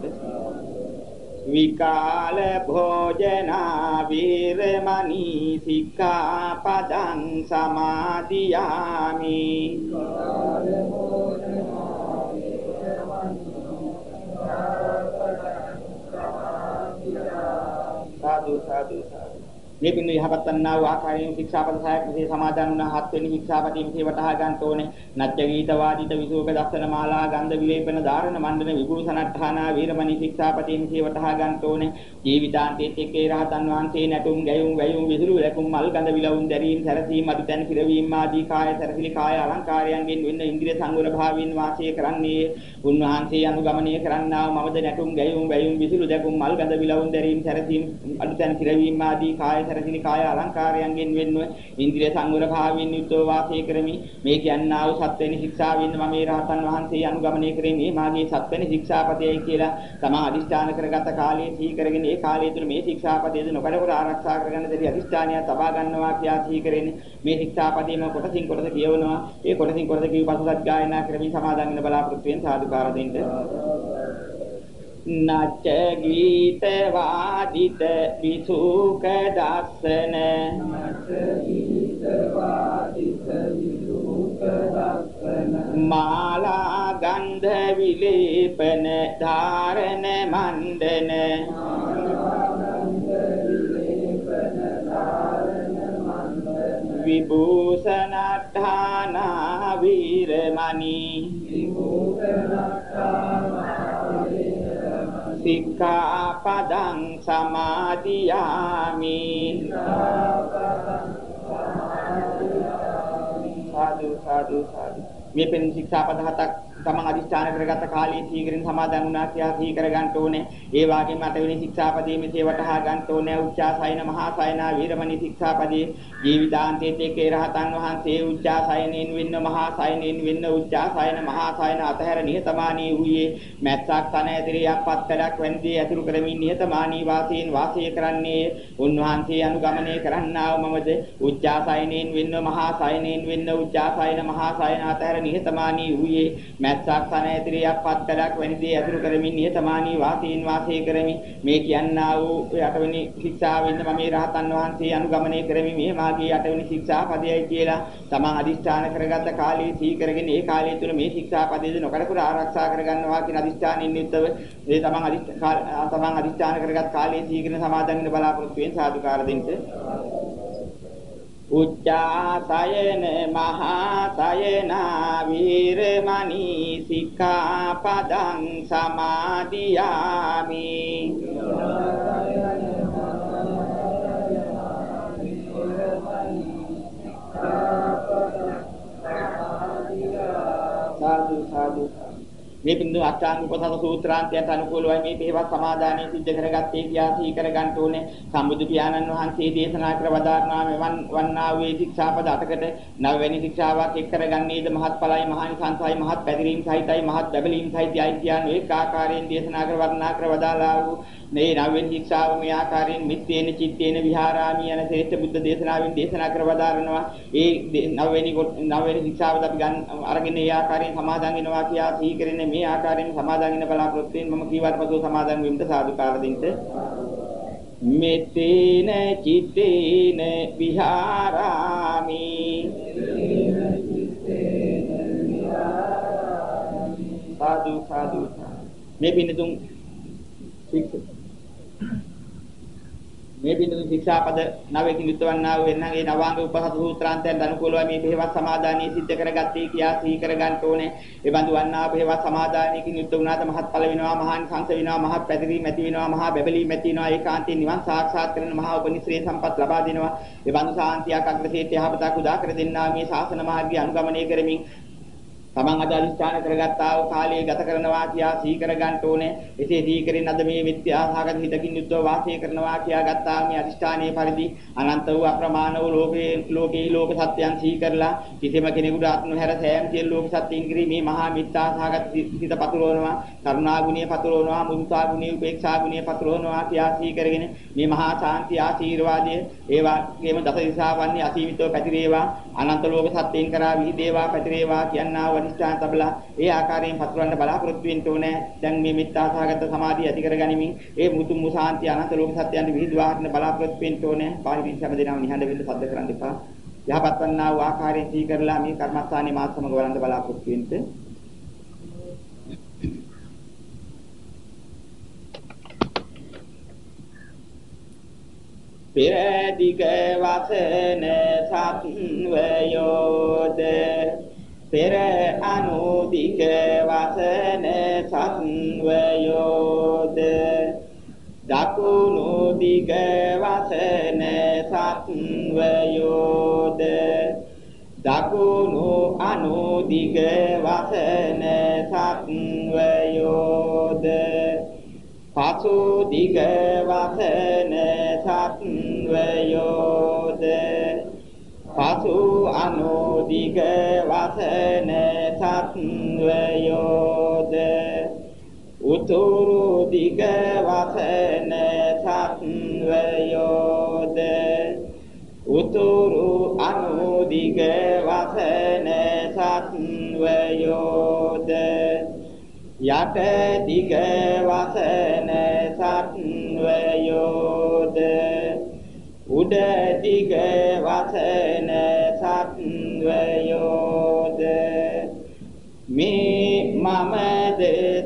විකාල භෝජනා වීරමණී සික්ඛාපදං සමාදියාමි. මේ පින්න යහපත් වන්නා වූ ආකාරයෙන් ශික්ෂාපද සහයක් මෙසේ සමාදන් වුණ. හත් වෙනි ශික්ෂාපදයේ මෙසේ වටහා ගන්න ඕනේ. නච්ච ගීත වාදිත විසෝක දස්සන මාලා ගන්ධ විවේපන ධාරණ මණ්ඩන විභූෂණට්ඨානා වීරමණී ශික්ෂාපදයේ මෙසේ වටහා ගන්න ඕනේ. ජීවිතාන්තයේත් එක්කේ රහතන් වහන්සේ නැටුම් ගැයුම් වැයුම් විදුරු ලැබුම් මල් ගඳ විලවුන් දැරීම් සැරසීම් අදුතැන් පිරවීම ආදී කාය සැරසිලි කාය අලංකාරයන්ගෙන් වෙන්න ඉන්ද්‍රිය සංවර භාවයෙන් වාසය කරන්නේ. උන්වහන්සේ අනුගමනය කරන්නා මමද නැටුම් ගැයුම් වැයුම් විදුරු දැකුම් මල් ගඳ විලවුන් දැරීම් සැරසීම් අදුතැන් පිරවීම ආදී කාය සැරසිලි කාය අලංකාරයන්ගෙන් වෙන්ව ඉන්ද්‍රිය සංවර භාවයෙන් යුක්තව වාසය කරමි. මේ කියන්නා වූ සත්වෙනි ශික්ෂාවෙන් මම මේ රහතන් වහන්සේ අනුගමනය කරන්නේ මාගේ සත්වෙනි ශික්ෂාපදයයි කියලා තමා අදිෂ්ඨාන කරගත කාලයේ සිහි කරගෙන ඒ කාලය තුළ මේ ශික්ෂාපදයේද නොකඩකොට ආරක්ෂා කරගන්න දෙවි අදිෂ්ඨානය තබා ගන්නවා කියා සිහි කරන්නේ මේ ශික්ෂාපදයේම කොටසින් කොටස කියවනවා. ඒ කොටසින් කොටස කියව පසුසත් ගායනා කරමින් සමාදන් වෙන බලාපොරොත්තු වෙන සාදුකාර දෙන්න නච්ච ගීත වාදිත විසුක දස්සන නච්ච ගීත වාදිත විසුක දස්සන මාලා ගන්ධ විලේපන ධාරණ මණ්ඩන විභූෂණඨානා වීරමණී විභූෂණඨානා සික්ඛාපදං සමාදියාමි. සාදු සාදු සාදු. මේ පෙන් ශික්ෂාපද හතක් තමන් අදිස්ථාන කරගත්ත කාලයේ සීගරින් සමාදන් වුණා කියලා සිහි කර ගන්න ඕනේ. ඒ වගේම අටවෙනි ශික්ෂාපදයේ මෙසේ වටහා ගන්න ඕනේ. උච්චාසයන මහා සයනා වීරමණී ශික්ෂාපදයේ ජීවිතාන්තයේ තේකේ රහතන් වහන්සේ උච්චාසයනෙන් වෙන්න මහා සයනෙන් වෙන්න උච්චාසයන මහා සයන අතහැර නිහතමානී වූයේ මැස්සක් තන ඇතිරියක් පත්කඩක් වැන්දී ඇතුළු කරමින් නිහතමානී වාසයෙන් වාසය කරන්නේ උන්වහන්සේ අනුගමනය කරන්නා වූ මමද උච්චාසයනෙන් වෙන්න මහා සයනෙන් වෙන්න උච්චාසයන මහා සයන අතහැර නිහතමානී වූයේ මැස්සක් තන ඇතිරියක් පත්කඩක් වැනි දේ ඇතුළු කරමින් නිහතමානී වාසීන් වාසය කරමි. මේ කියන්නා වූ යටවෙනි ශික්ෂාවෙන් මම මේ රහතන් වහන්සේ අනුගමනය කරමි. මේ මාගේ යටවෙනි ශික්ෂා පදයයි කියලා තමන් අදිෂ්ඨාන කරගත්ත කාලයේ සී කරගෙන ඒ කාලය තුල මේ ශික්ෂා පදයේද නොකඩකුර ආරක්ෂා කරගන්නවා කියන අදිෂ්ඨානින් යුක්තව මේ තමන් අදිෂ්ඨාන තමන් අදිෂ්ඨාන කරගත් කාලයේ සී කරන සමාදන් වෙන බලාපොරොත්තු වෙන සාදුකාර දෙන්න උච්චාසයන මහාසයනා වීරමණී සික්ඛාපදං සමාදියාමි. මේ බින්දු අෂ්ටාංග උපසත සූත්‍රාන්තයට අනුකූලවයි මේ පිළිවෙත් සමාදානයේ සිද්ධ කරගත්තේ කියා සිහි කරගන්න ඕනේ. සම්බුදු පියාණන් වහන්සේ දේශනා කර වදාරනා මෙවන් වන්නා වූ ශික්ෂාපද අටකට නවවැනි ශික්ෂාවක් එක් කරගන්නේද මහත්ඵලයි මහානිසංසයි මහත් පැතිරීම සහිතයි මහත් බැබලීම් සහිතයි කියන ඒ ආකාරයෙන් දේශනා කර වර්ණනා කර වදාලා වූ මේ නවවෙනි ශික්ෂාව මේ ආකාරයෙන් මිත්තේන චිත්තේන විහාරාමි යන ශ්‍රේෂ්ඨ බුද්ධ දේශනාවෙන් දේශනා කර වදාරනවා. ඒ නවවෙනි නවවෙනි ශික්ෂාවද අපි ගන්න අරගෙන ඒ ආකාරයෙන් සමාදන් වෙනවා කියා සිහි කරන්නේ මේ ආකාරයෙන් සමාදන් වෙන බලාපොරොත්තු වෙන මම කීවත් පසු සමාදන් වෙන්න සාදුකාර දෙන්න. මෙතේන චිත්තේන විහාරාමි සාදු සාදු මේ පින්නතුන් මේ බිඳුන් ශික්ෂාපද නවයකින් යුක්තවන්නා වූ එන්නගේ නවාංග උපහත සූත්‍රාන්තයන් අනුකූලව මේ බෙහෙවත් සමාදානයේ සිද්ධ කරගත්තේ කියා සිහි කරගන්න ඕනේ. ඒ බඳු වන්නා බෙහෙවත් සමාදානයකින් යුක්ත වුණාට මහත්ඵල වෙනවා, මහාන් සංස වෙනවා, මහත් පැතිරීම ඇති වෙනවා, මහා බැබලීම ඇති වෙනවා, ඒකාන්තයෙන් නිවන් සාක්ෂාත් කරන මහා උපනිශ්‍රේ සම්පත් ලබා දෙනවා. ඒ බඳු සාන්තියක් අග්‍රසීත යහපතක් උදා කර දෙන්නා මේ ශාසන මාර්ගය අනුගමනය කරමින් තමන් අද අනිස්ථාන කරගත්තා වූ කාලය ගත කරනවා කියා සිහි කර ගන්න ඕනේ. එසේ සිහි කරගෙන අද මේ විත්‍යාසහගත හිතකින් යුද්ධව වාසය කරනවා කියා ගත්තා මේ අනිස්ථානයේ පරිදි අනන්ත වූ අප්‍රමාණ වූ ලෝකේ ලෝකේ ලෝක සත්‍යයන් සිහි කරලා කිසිම කෙනෙකුට ආත්ම හැර සෑම සියලු ලෝක සත්‍යයන් කිරී මේ මහා මිත්‍යාසහගත හිත පතුරවනවා. කරුණා ගුණය පතුරවනවා. මුදිතා ගුණය, උපේක්ෂා ගුණය පතුරවනවා කියා සිහි කරගෙන මේ මහා ශාන්ති ආශීර්වාදය ඒ වගේම දස දිසාවන්නේ අසීමිතව පැතිරේවා. අනන්ත ලෝක සත්‍යයන් කරා විහිදේවා පැතිරේවා කියනා අනිෂ්ඨාන තබලා ඒ ආකාරයෙන් පතුරවන්න බලාපොරොත්තු වෙන්න ඕනේ. දැන් මේ මිත්‍යාසහගත සමාධිය ඇති කරගනිමින් ඒ මුතුන් මුසාන්ති අනන්ත ලෝක සත්‍යයන් විහිදුවා හරින බලාපොරොත්තු වෙන්න ඕනේ. බාහිරින් හැමදේනම නිහඬ වෙන්න සද්ද කරන්න එපා. යහපත් වන්නා වූ ආකාරයෙන් සී කරලා මේ කර්මස්ථානයේ මාත් සමග වළඳ බලාපොරොත්තු වෙන්න. පෙරදිග වසන සත්වයෝද පෙර අනුදික වසන සත්වයෝද? දකුණු දිග වසන සත්වයෝද? දකුණු අනුදිග වසන සත්වයෝද? පසු දිග වසන සත්වයෝද? පසු අනුදිග වසන සත්වයෝද උතුරු දිග වසන සත්වයෝද උතුරු අනුදිග වසන සත්වයෝද යට දිග වසන සත්වයෝද උඩ දිග වසන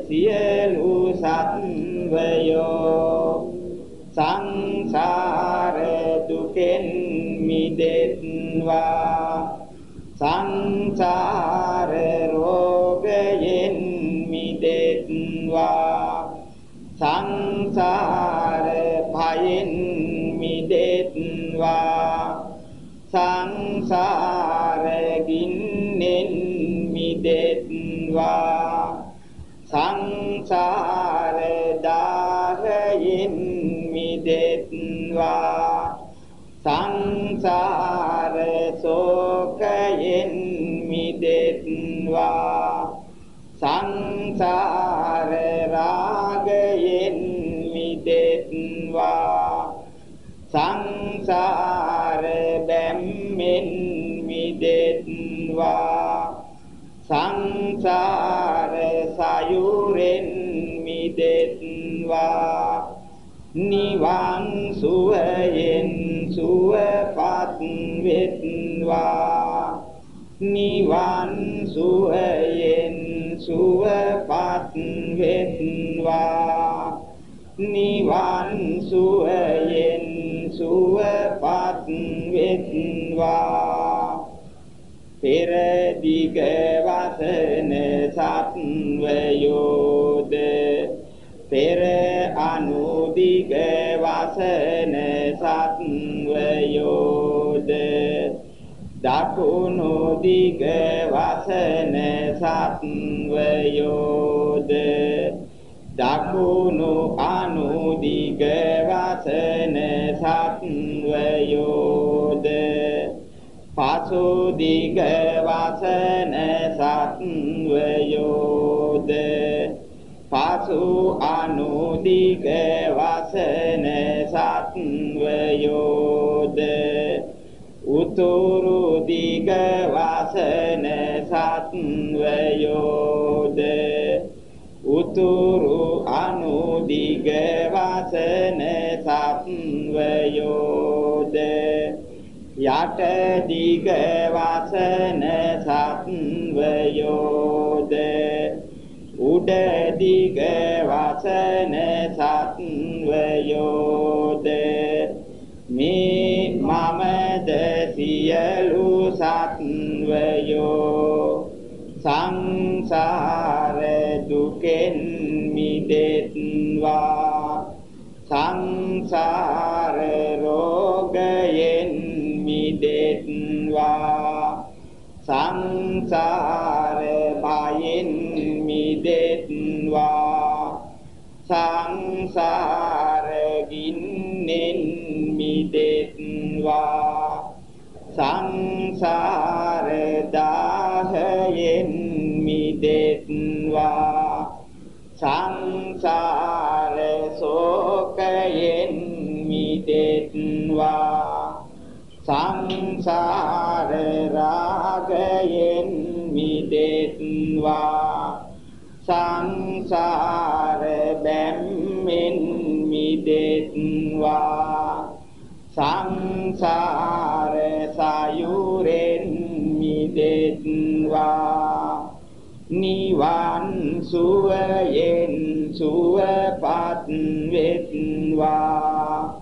සියලු සත්වයෝ සංසාර දුකෙන් මිදෙත්වා සංසාර සංසාර දාහයෙන් මිදෙත්වා. සංසාර සෝකයෙන් මිදෙත්වා. සංසාර රාගයෙන් මිදෙත්වා. සංසාර බැම්මෙන් මිදෙත්වා. සංසාර මිදෙත්වා නිවන් සුවයෙන් සුවපත් වෙත්වා නිවන් සුවයෙන් සුවපත් වෙත්වා නිවන් සුවයෙන් සුවපත් වෙත්වා පෙර දිග වසන සත්වයෝද පෙර අනුදිග වසන සත්වයෝද? දකුණු දිග වසන සත්වයෝද? දකුණු අනුදිග වසන සත්වයෝද? පසු දිග වසන සත්වයෝද පසු අනුදිග වසන සත්වයෝද? උතුරු දිග වසන සත්වයෝද? උතුරු අනුදිග වසන සත්වයෝද? යට දිග වසන සත්වයෝද උඩ දිග වසන සත්වයෝද මමද සියලු සත්වයෝ සංසාර දුකෙන් මිදෙත්වා. සංසාර රෝගයෙන් මිදෙත්වා. සංසාර මිදෙත්වා සංසාර දාහයෙන් මිදෙත්වා සංසාර ශෝකයෙන් මිදෙත්වා සංසාර රාගයෙන් මිදෙත්වා සංසාර බැම්මෙන් මිදෙත්වා සංසාර සයුරෙන් මිදෙත්වා. නිවන් සුවයෙන් සුවපත් වෙත්වා.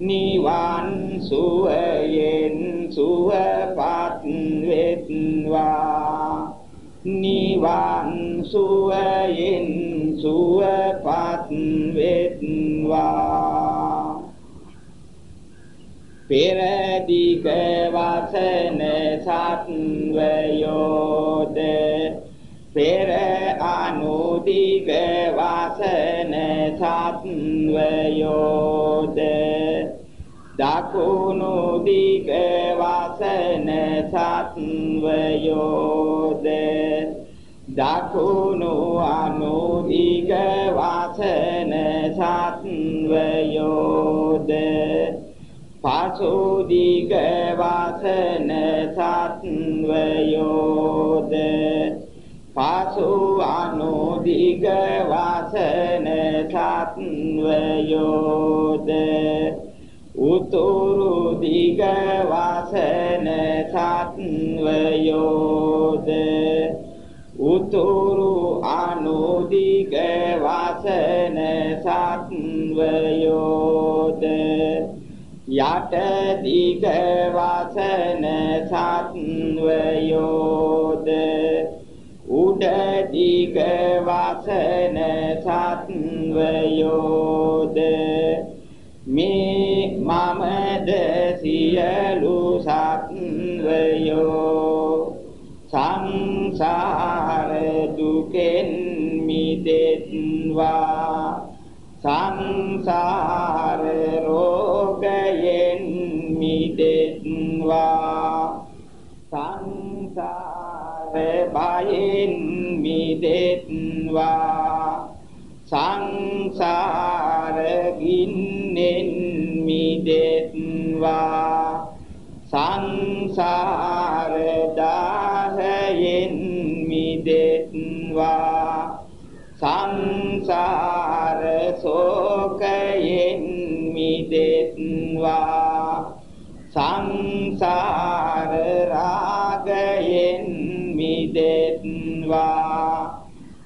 නිවන් සුවයෙන් සුවපත් වෙත්වා. නිවන් සුවයෙන් සුවපත් වෙත්වා. පෙරදිග වසන සත්වයෝද පෙර අනුදිග වසන සත්වයෝද දකුණු දිග වසන සත්වයෝද දකුණු අනුදිග වසන සත්වයෝද පසු දිග වසන සත්වයෝද? පසු අනුදිග වසන සත්වයෝද? උතුරු දිග වසන සත්වයෝද? උතුරු අනුදිග වසන සත්වයෝද? යට දිග වසන සත්වයෝද? උඩ දිග වසන සත්වයෝද? මේ මමද සියලු සත්වයෝ සංසාර දුකෙන් මිදෙත්වා. සංසාර රෝගයෙන් මිදෙත්වා සංසාර භයෙන් මිදෙත්වා සංසාර ගින්නෙන් මිදෙත්වා සංසාර දාහයෙන් මිදෙත්වා සංසාර ශෝකයෙන් මිදෙත්වා. සංසාර රාගයෙන් මිදෙත්වා.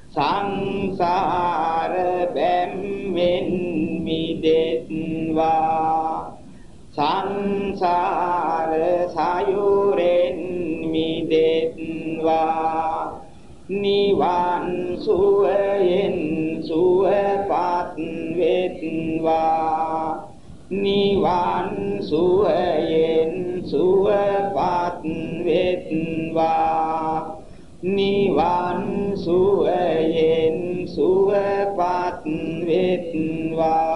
සංසාර බැම්මෙන් මිදෙත්වා. සංසාර සයුරෙන් මිදෙත්වා. නිවන් සුවයෙන් වෙත්වා නිවන් සුවයෙන් සුවපත් වෙත්වා. නිවන් සුවයෙන් සුවපත් වෙත්වා.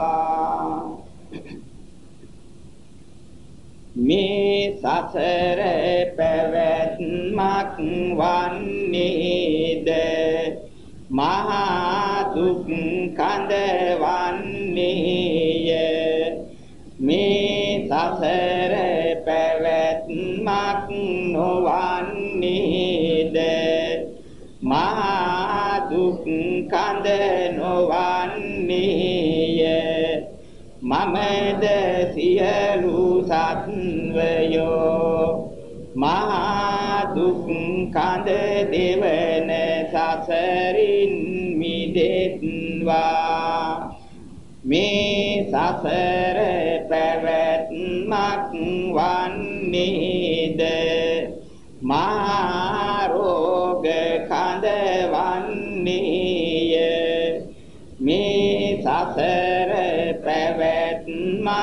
මේ සසර පැවැත්මක් වන්නේද? මහා දුක් කඳ මමද සියලු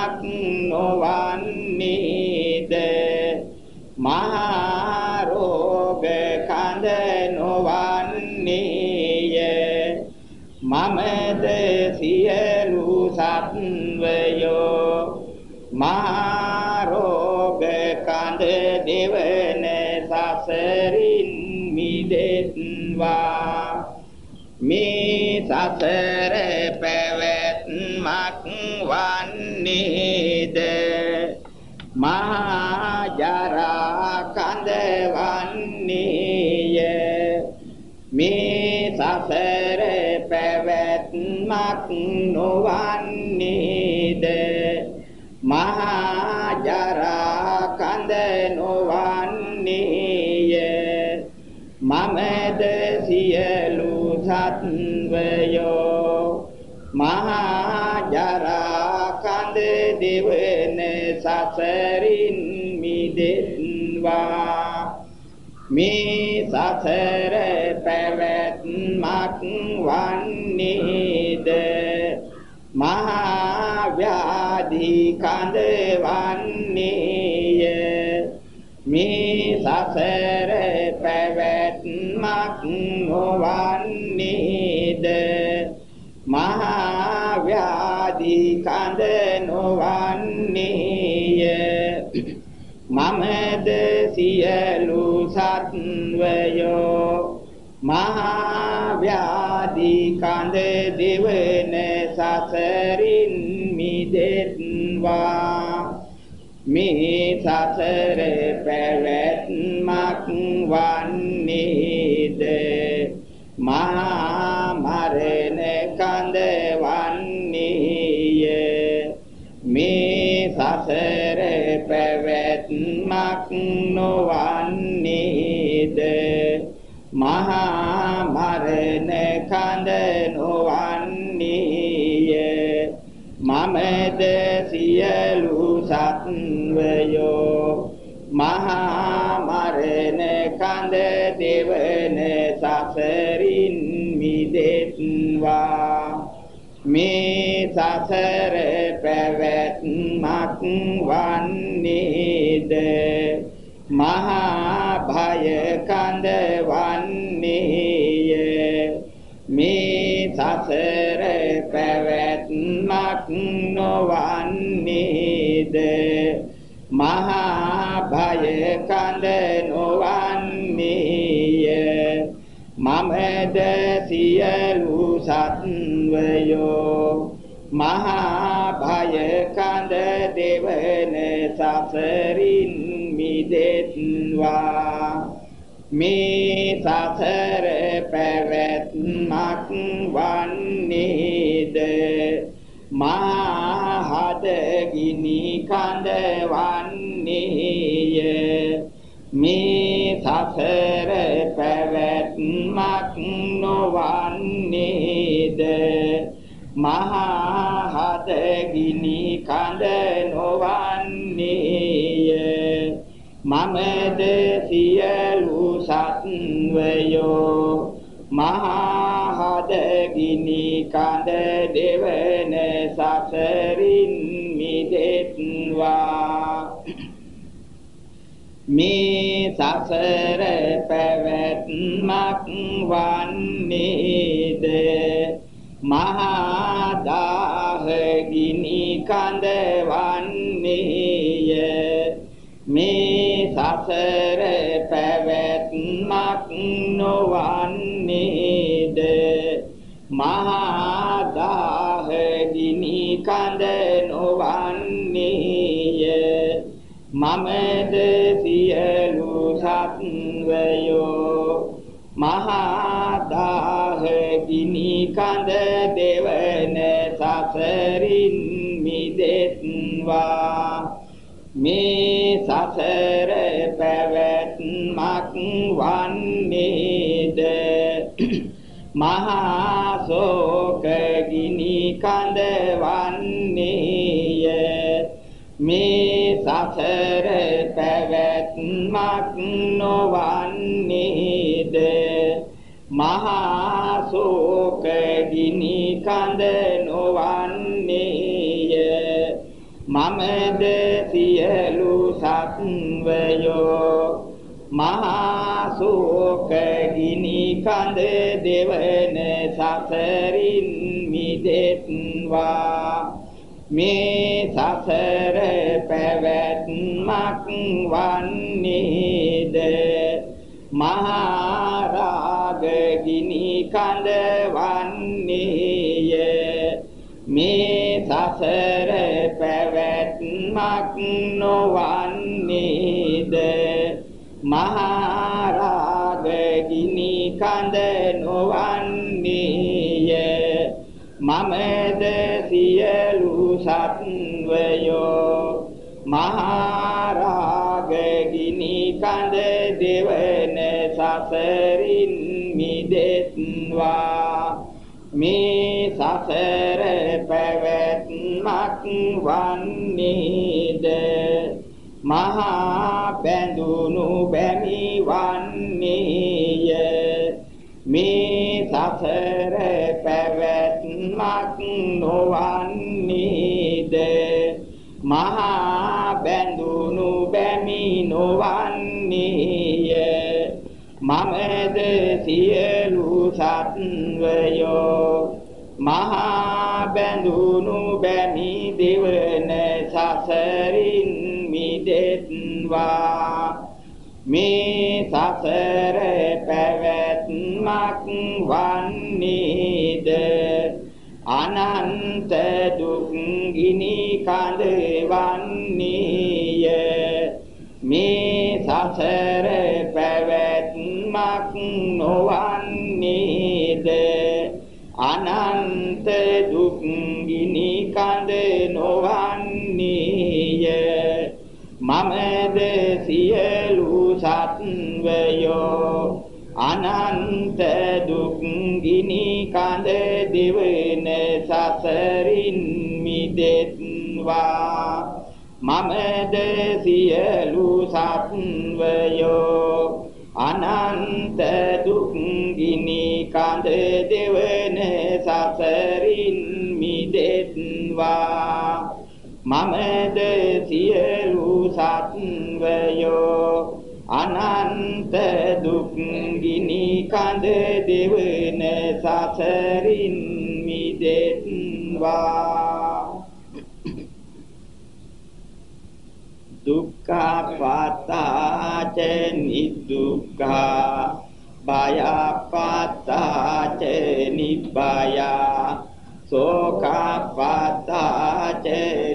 පැවැත්මක් නොවන්නේද? මහා රෝග කඳ නොවන්නේය. මමද සියලු සත්වයෝ මහා රෝග කඳ දෙවන සසරින් මිදෙත්වා. මේ සසර පැවැත්මක් වන්නේද මහා ජරා කඳ වන්නේය මේ සසර පැවැත්මක් නොවන්නේද? මහා ජරා කඳ නොවන්නේය. මමද සියලු සත්වයෝ මහා ජරා කඳ දෙවන සසරින් මිදෙත්වා මේ සසර පැවැත්මක් වන්නේද? මහා ව්‍යාධි කඳ වන්නේය. මේ සසර මහා ව්‍යාධි කඳ දෙවන සසරින් මිදෙත්වා මේ සසර පැවැත්මක් වන්නේද? මහා මරණ කඳ වන්නේය. මේ සසර පැවැත්මක් නොවන්නේද මහා මරණ කඳ නොවන්නේය මමද සියලු සත්වයෝ මහා මරණ කඳ දෙවන සසරින් මිදෙත්වා. මේ සසර පැවැත්මක් වන්නේද? මහා භය කඳ සසර පැවැත්මක් නොවන්නේද? මහා භය කඳ නොවන්නේය. මමද සියලු සත්වයෝ මහා භය කඳ දෙවන සසරින් මිදෙත්වා. මේ සසර පැවැත්මක් වන්නේද මහා හද ගිනි කඳ වන්නේය මේ සසර පැවැත්මක් නොවන්නේද? මහා හද ගිනි කඳ නොවන්නේය. මමද සියලු සත්වයෝ මහා හද ගිනි කඳ දෙවන සසරින් මිදෙත්වා. මේ සසර පැවැත්මක් වන්නේද? මහා දාහ ගිනි කඳ වන්නේය. මේ සසර පැවැත්මක් නොවන්නේද මහා දාහ ගිනි කඳ නොවන්නේය මමද සියලු සත්වයෝ මහා දාහ ගිනි කඳ දෙවන සසරින් මිදෙත්වා. මේ සසර පැවැත්මක් වන්නේද? මහා ශෝක ගිනි කඳ වන්නේය මේ සසර සසර පැවැත්මක් නොවන්නේද? මහා ශෝක ගිනි කඳ නොවන්නේය. මමද සියලු සත්වයෝ මහා ශෝක ගිනි කඳ දෙවන සසරින් මිදෙත්වා. මේ සසර පැවැත්මක් වන්නේද? මහා රාග ගිනි කඳ වන්නේය. මේ සසර පැවැත්මක් නොවන්නේද? මහා සසරින් මිදෙත්වා. මේ සසර පැවැත්මක් වන්නේද? මහා බැඳුණු බැමි වන්නේය. මේ සසර පැවැත්මක් නොවන්නේද? මහා බැඳුණු බැමි නොවන්නේය. මමද සියලු සත්වයෝ මහා බැඳුණු බැමි දෙවන සසරින් මිදෙත්වා. මේ සසර පැවැත්මක් වන්නේද නොවන්නේද? අනන්ත දුක් ගිනි කඳ නොවන්නේය. මමද සියලු සත්වයෝ අනන්ත දුක් ගිනි කඳ දෙවන සසරින් මිදෙත්වා. මමද සියලු සත්වයෝ අනන්ත දුක් ගිනි කඳ දෙවන සසරින් මිදෙත්වා. මමද සියලු සත්වයෝ අනන්ත දුක් ගිනි කඳ දෙවන සසරින් මිදෙත්වා. දුක්ඛපතාච නිදුක්ඛා භයපතාච නිබ්බයා සෝකපතාච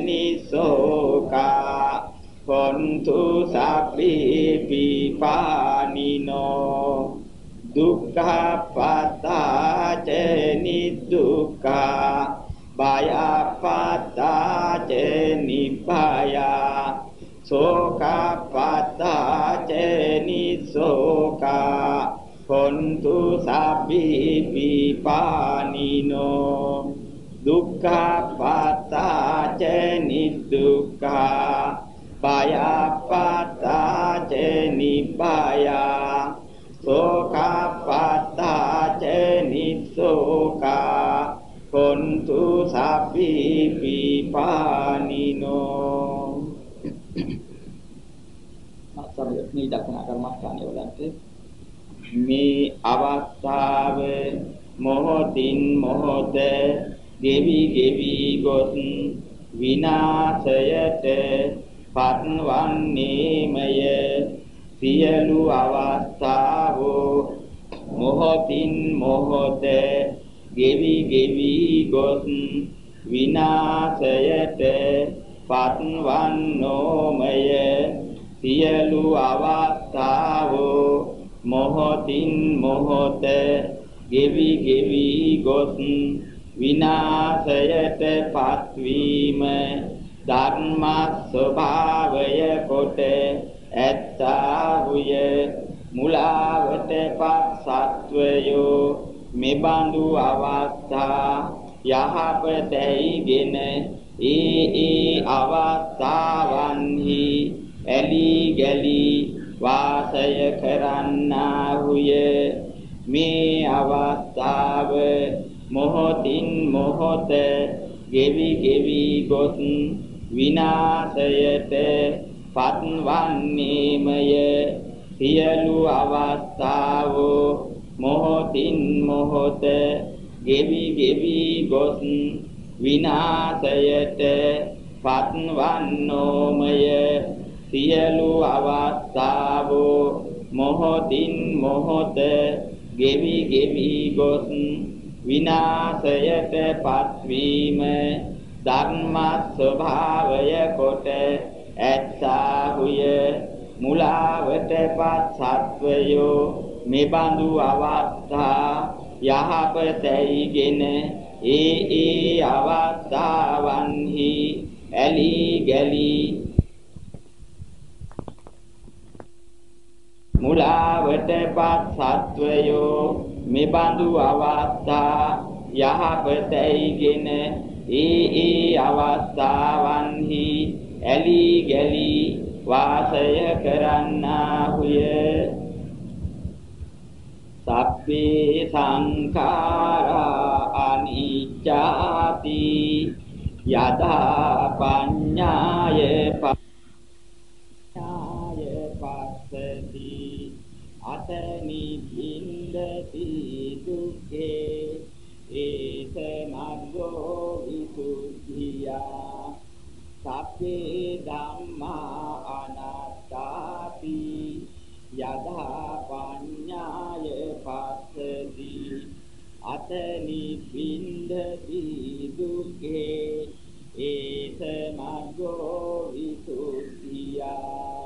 නිසෝකා හොන්තු සබ්බි පිපානිනෝ දුක්ඛපතාච නිදුක්ඛා භයපතාච නිබ්බයා සෝකපත්තාච නිසෝකා හොන්තු සබ්බි පිපානිනෝ දුක්ඛපත්තාච නිදුක්ඛා පයපත්තාච නිබ්බයා සෝකපත්තාච නිසෝකා හොන්තු සබ්බි පිපානිනෝ මේ දක්වන කර්මස්ථානයේ වලට මේ අවස්ථාව මොහොතින් මොහොත ගෙවි ගෙවි ගොස් විනාශයට පත්වන්නේමය. සියලු අවස්ථාවෝ මොහොතින් මොහොත ගෙවි ගෙවි ගොස් විනාශයට පත්වන්නෝමය. සියලු අවස්ථාවෝ මොහොතින් මොහොත ගෙවි ගෙවි ගොස් විනාශයට පත්වීම ධර්ම ස්වභාවය කොට ඇත්තාහුය මුලාවට පත් සත්වයෝ මෙබඳු අවස්ථා යහපතයිගෙන ඒ ඒ අවස්ථාවන්හි ඇලි ගලි වාසය කරන්නාහුය. මේ අවස්ථාව මොහොතින් මොහොත ගෙවි ගෙවි ගොස් විනාශයට පත්වන්නේමය. සියලු අවස්ථාවෝ මොහොතින් මොහොත ගෙවි ගෙවි ගොස් විනාශයට පත්වන්නෝමය. සියලු අවස්ථාවෝ මොහොතින් මොහොත ගෙවි ගෙවි ගොස් විනාශයට පත්වීම ධර්ම ස්වභාවය කොට ඇත්තාහුය. මුලාවටපත් සත්වයෝ මෙබඳු අවස්ථා යහපතයිගෙන ඒ ඒ අවස්ථාවන්හි ඇලි ගැලි මුලාවටපත් සත්වයෝ මෙබඳු අවස්ථා යහපතයිගෙන ඒ ඒ අවස්ථාවන්හි ඇලි ගැලි වාසය කරන්නාහුය. සබ්බේ සංඛාරා අනිච්චාති යදා පඤ්ඤාය පඤ්ඤාය දුක්ඛේ ඒස මග්ගෝ විසුද්ධියා සබ්බේ ධම්මා අනාත්තාති යදා පඤ්ඤාය පස්සති අතනි බින්දති දුක්ඛේ ඒස මග්ගෝ විසුද්ධියා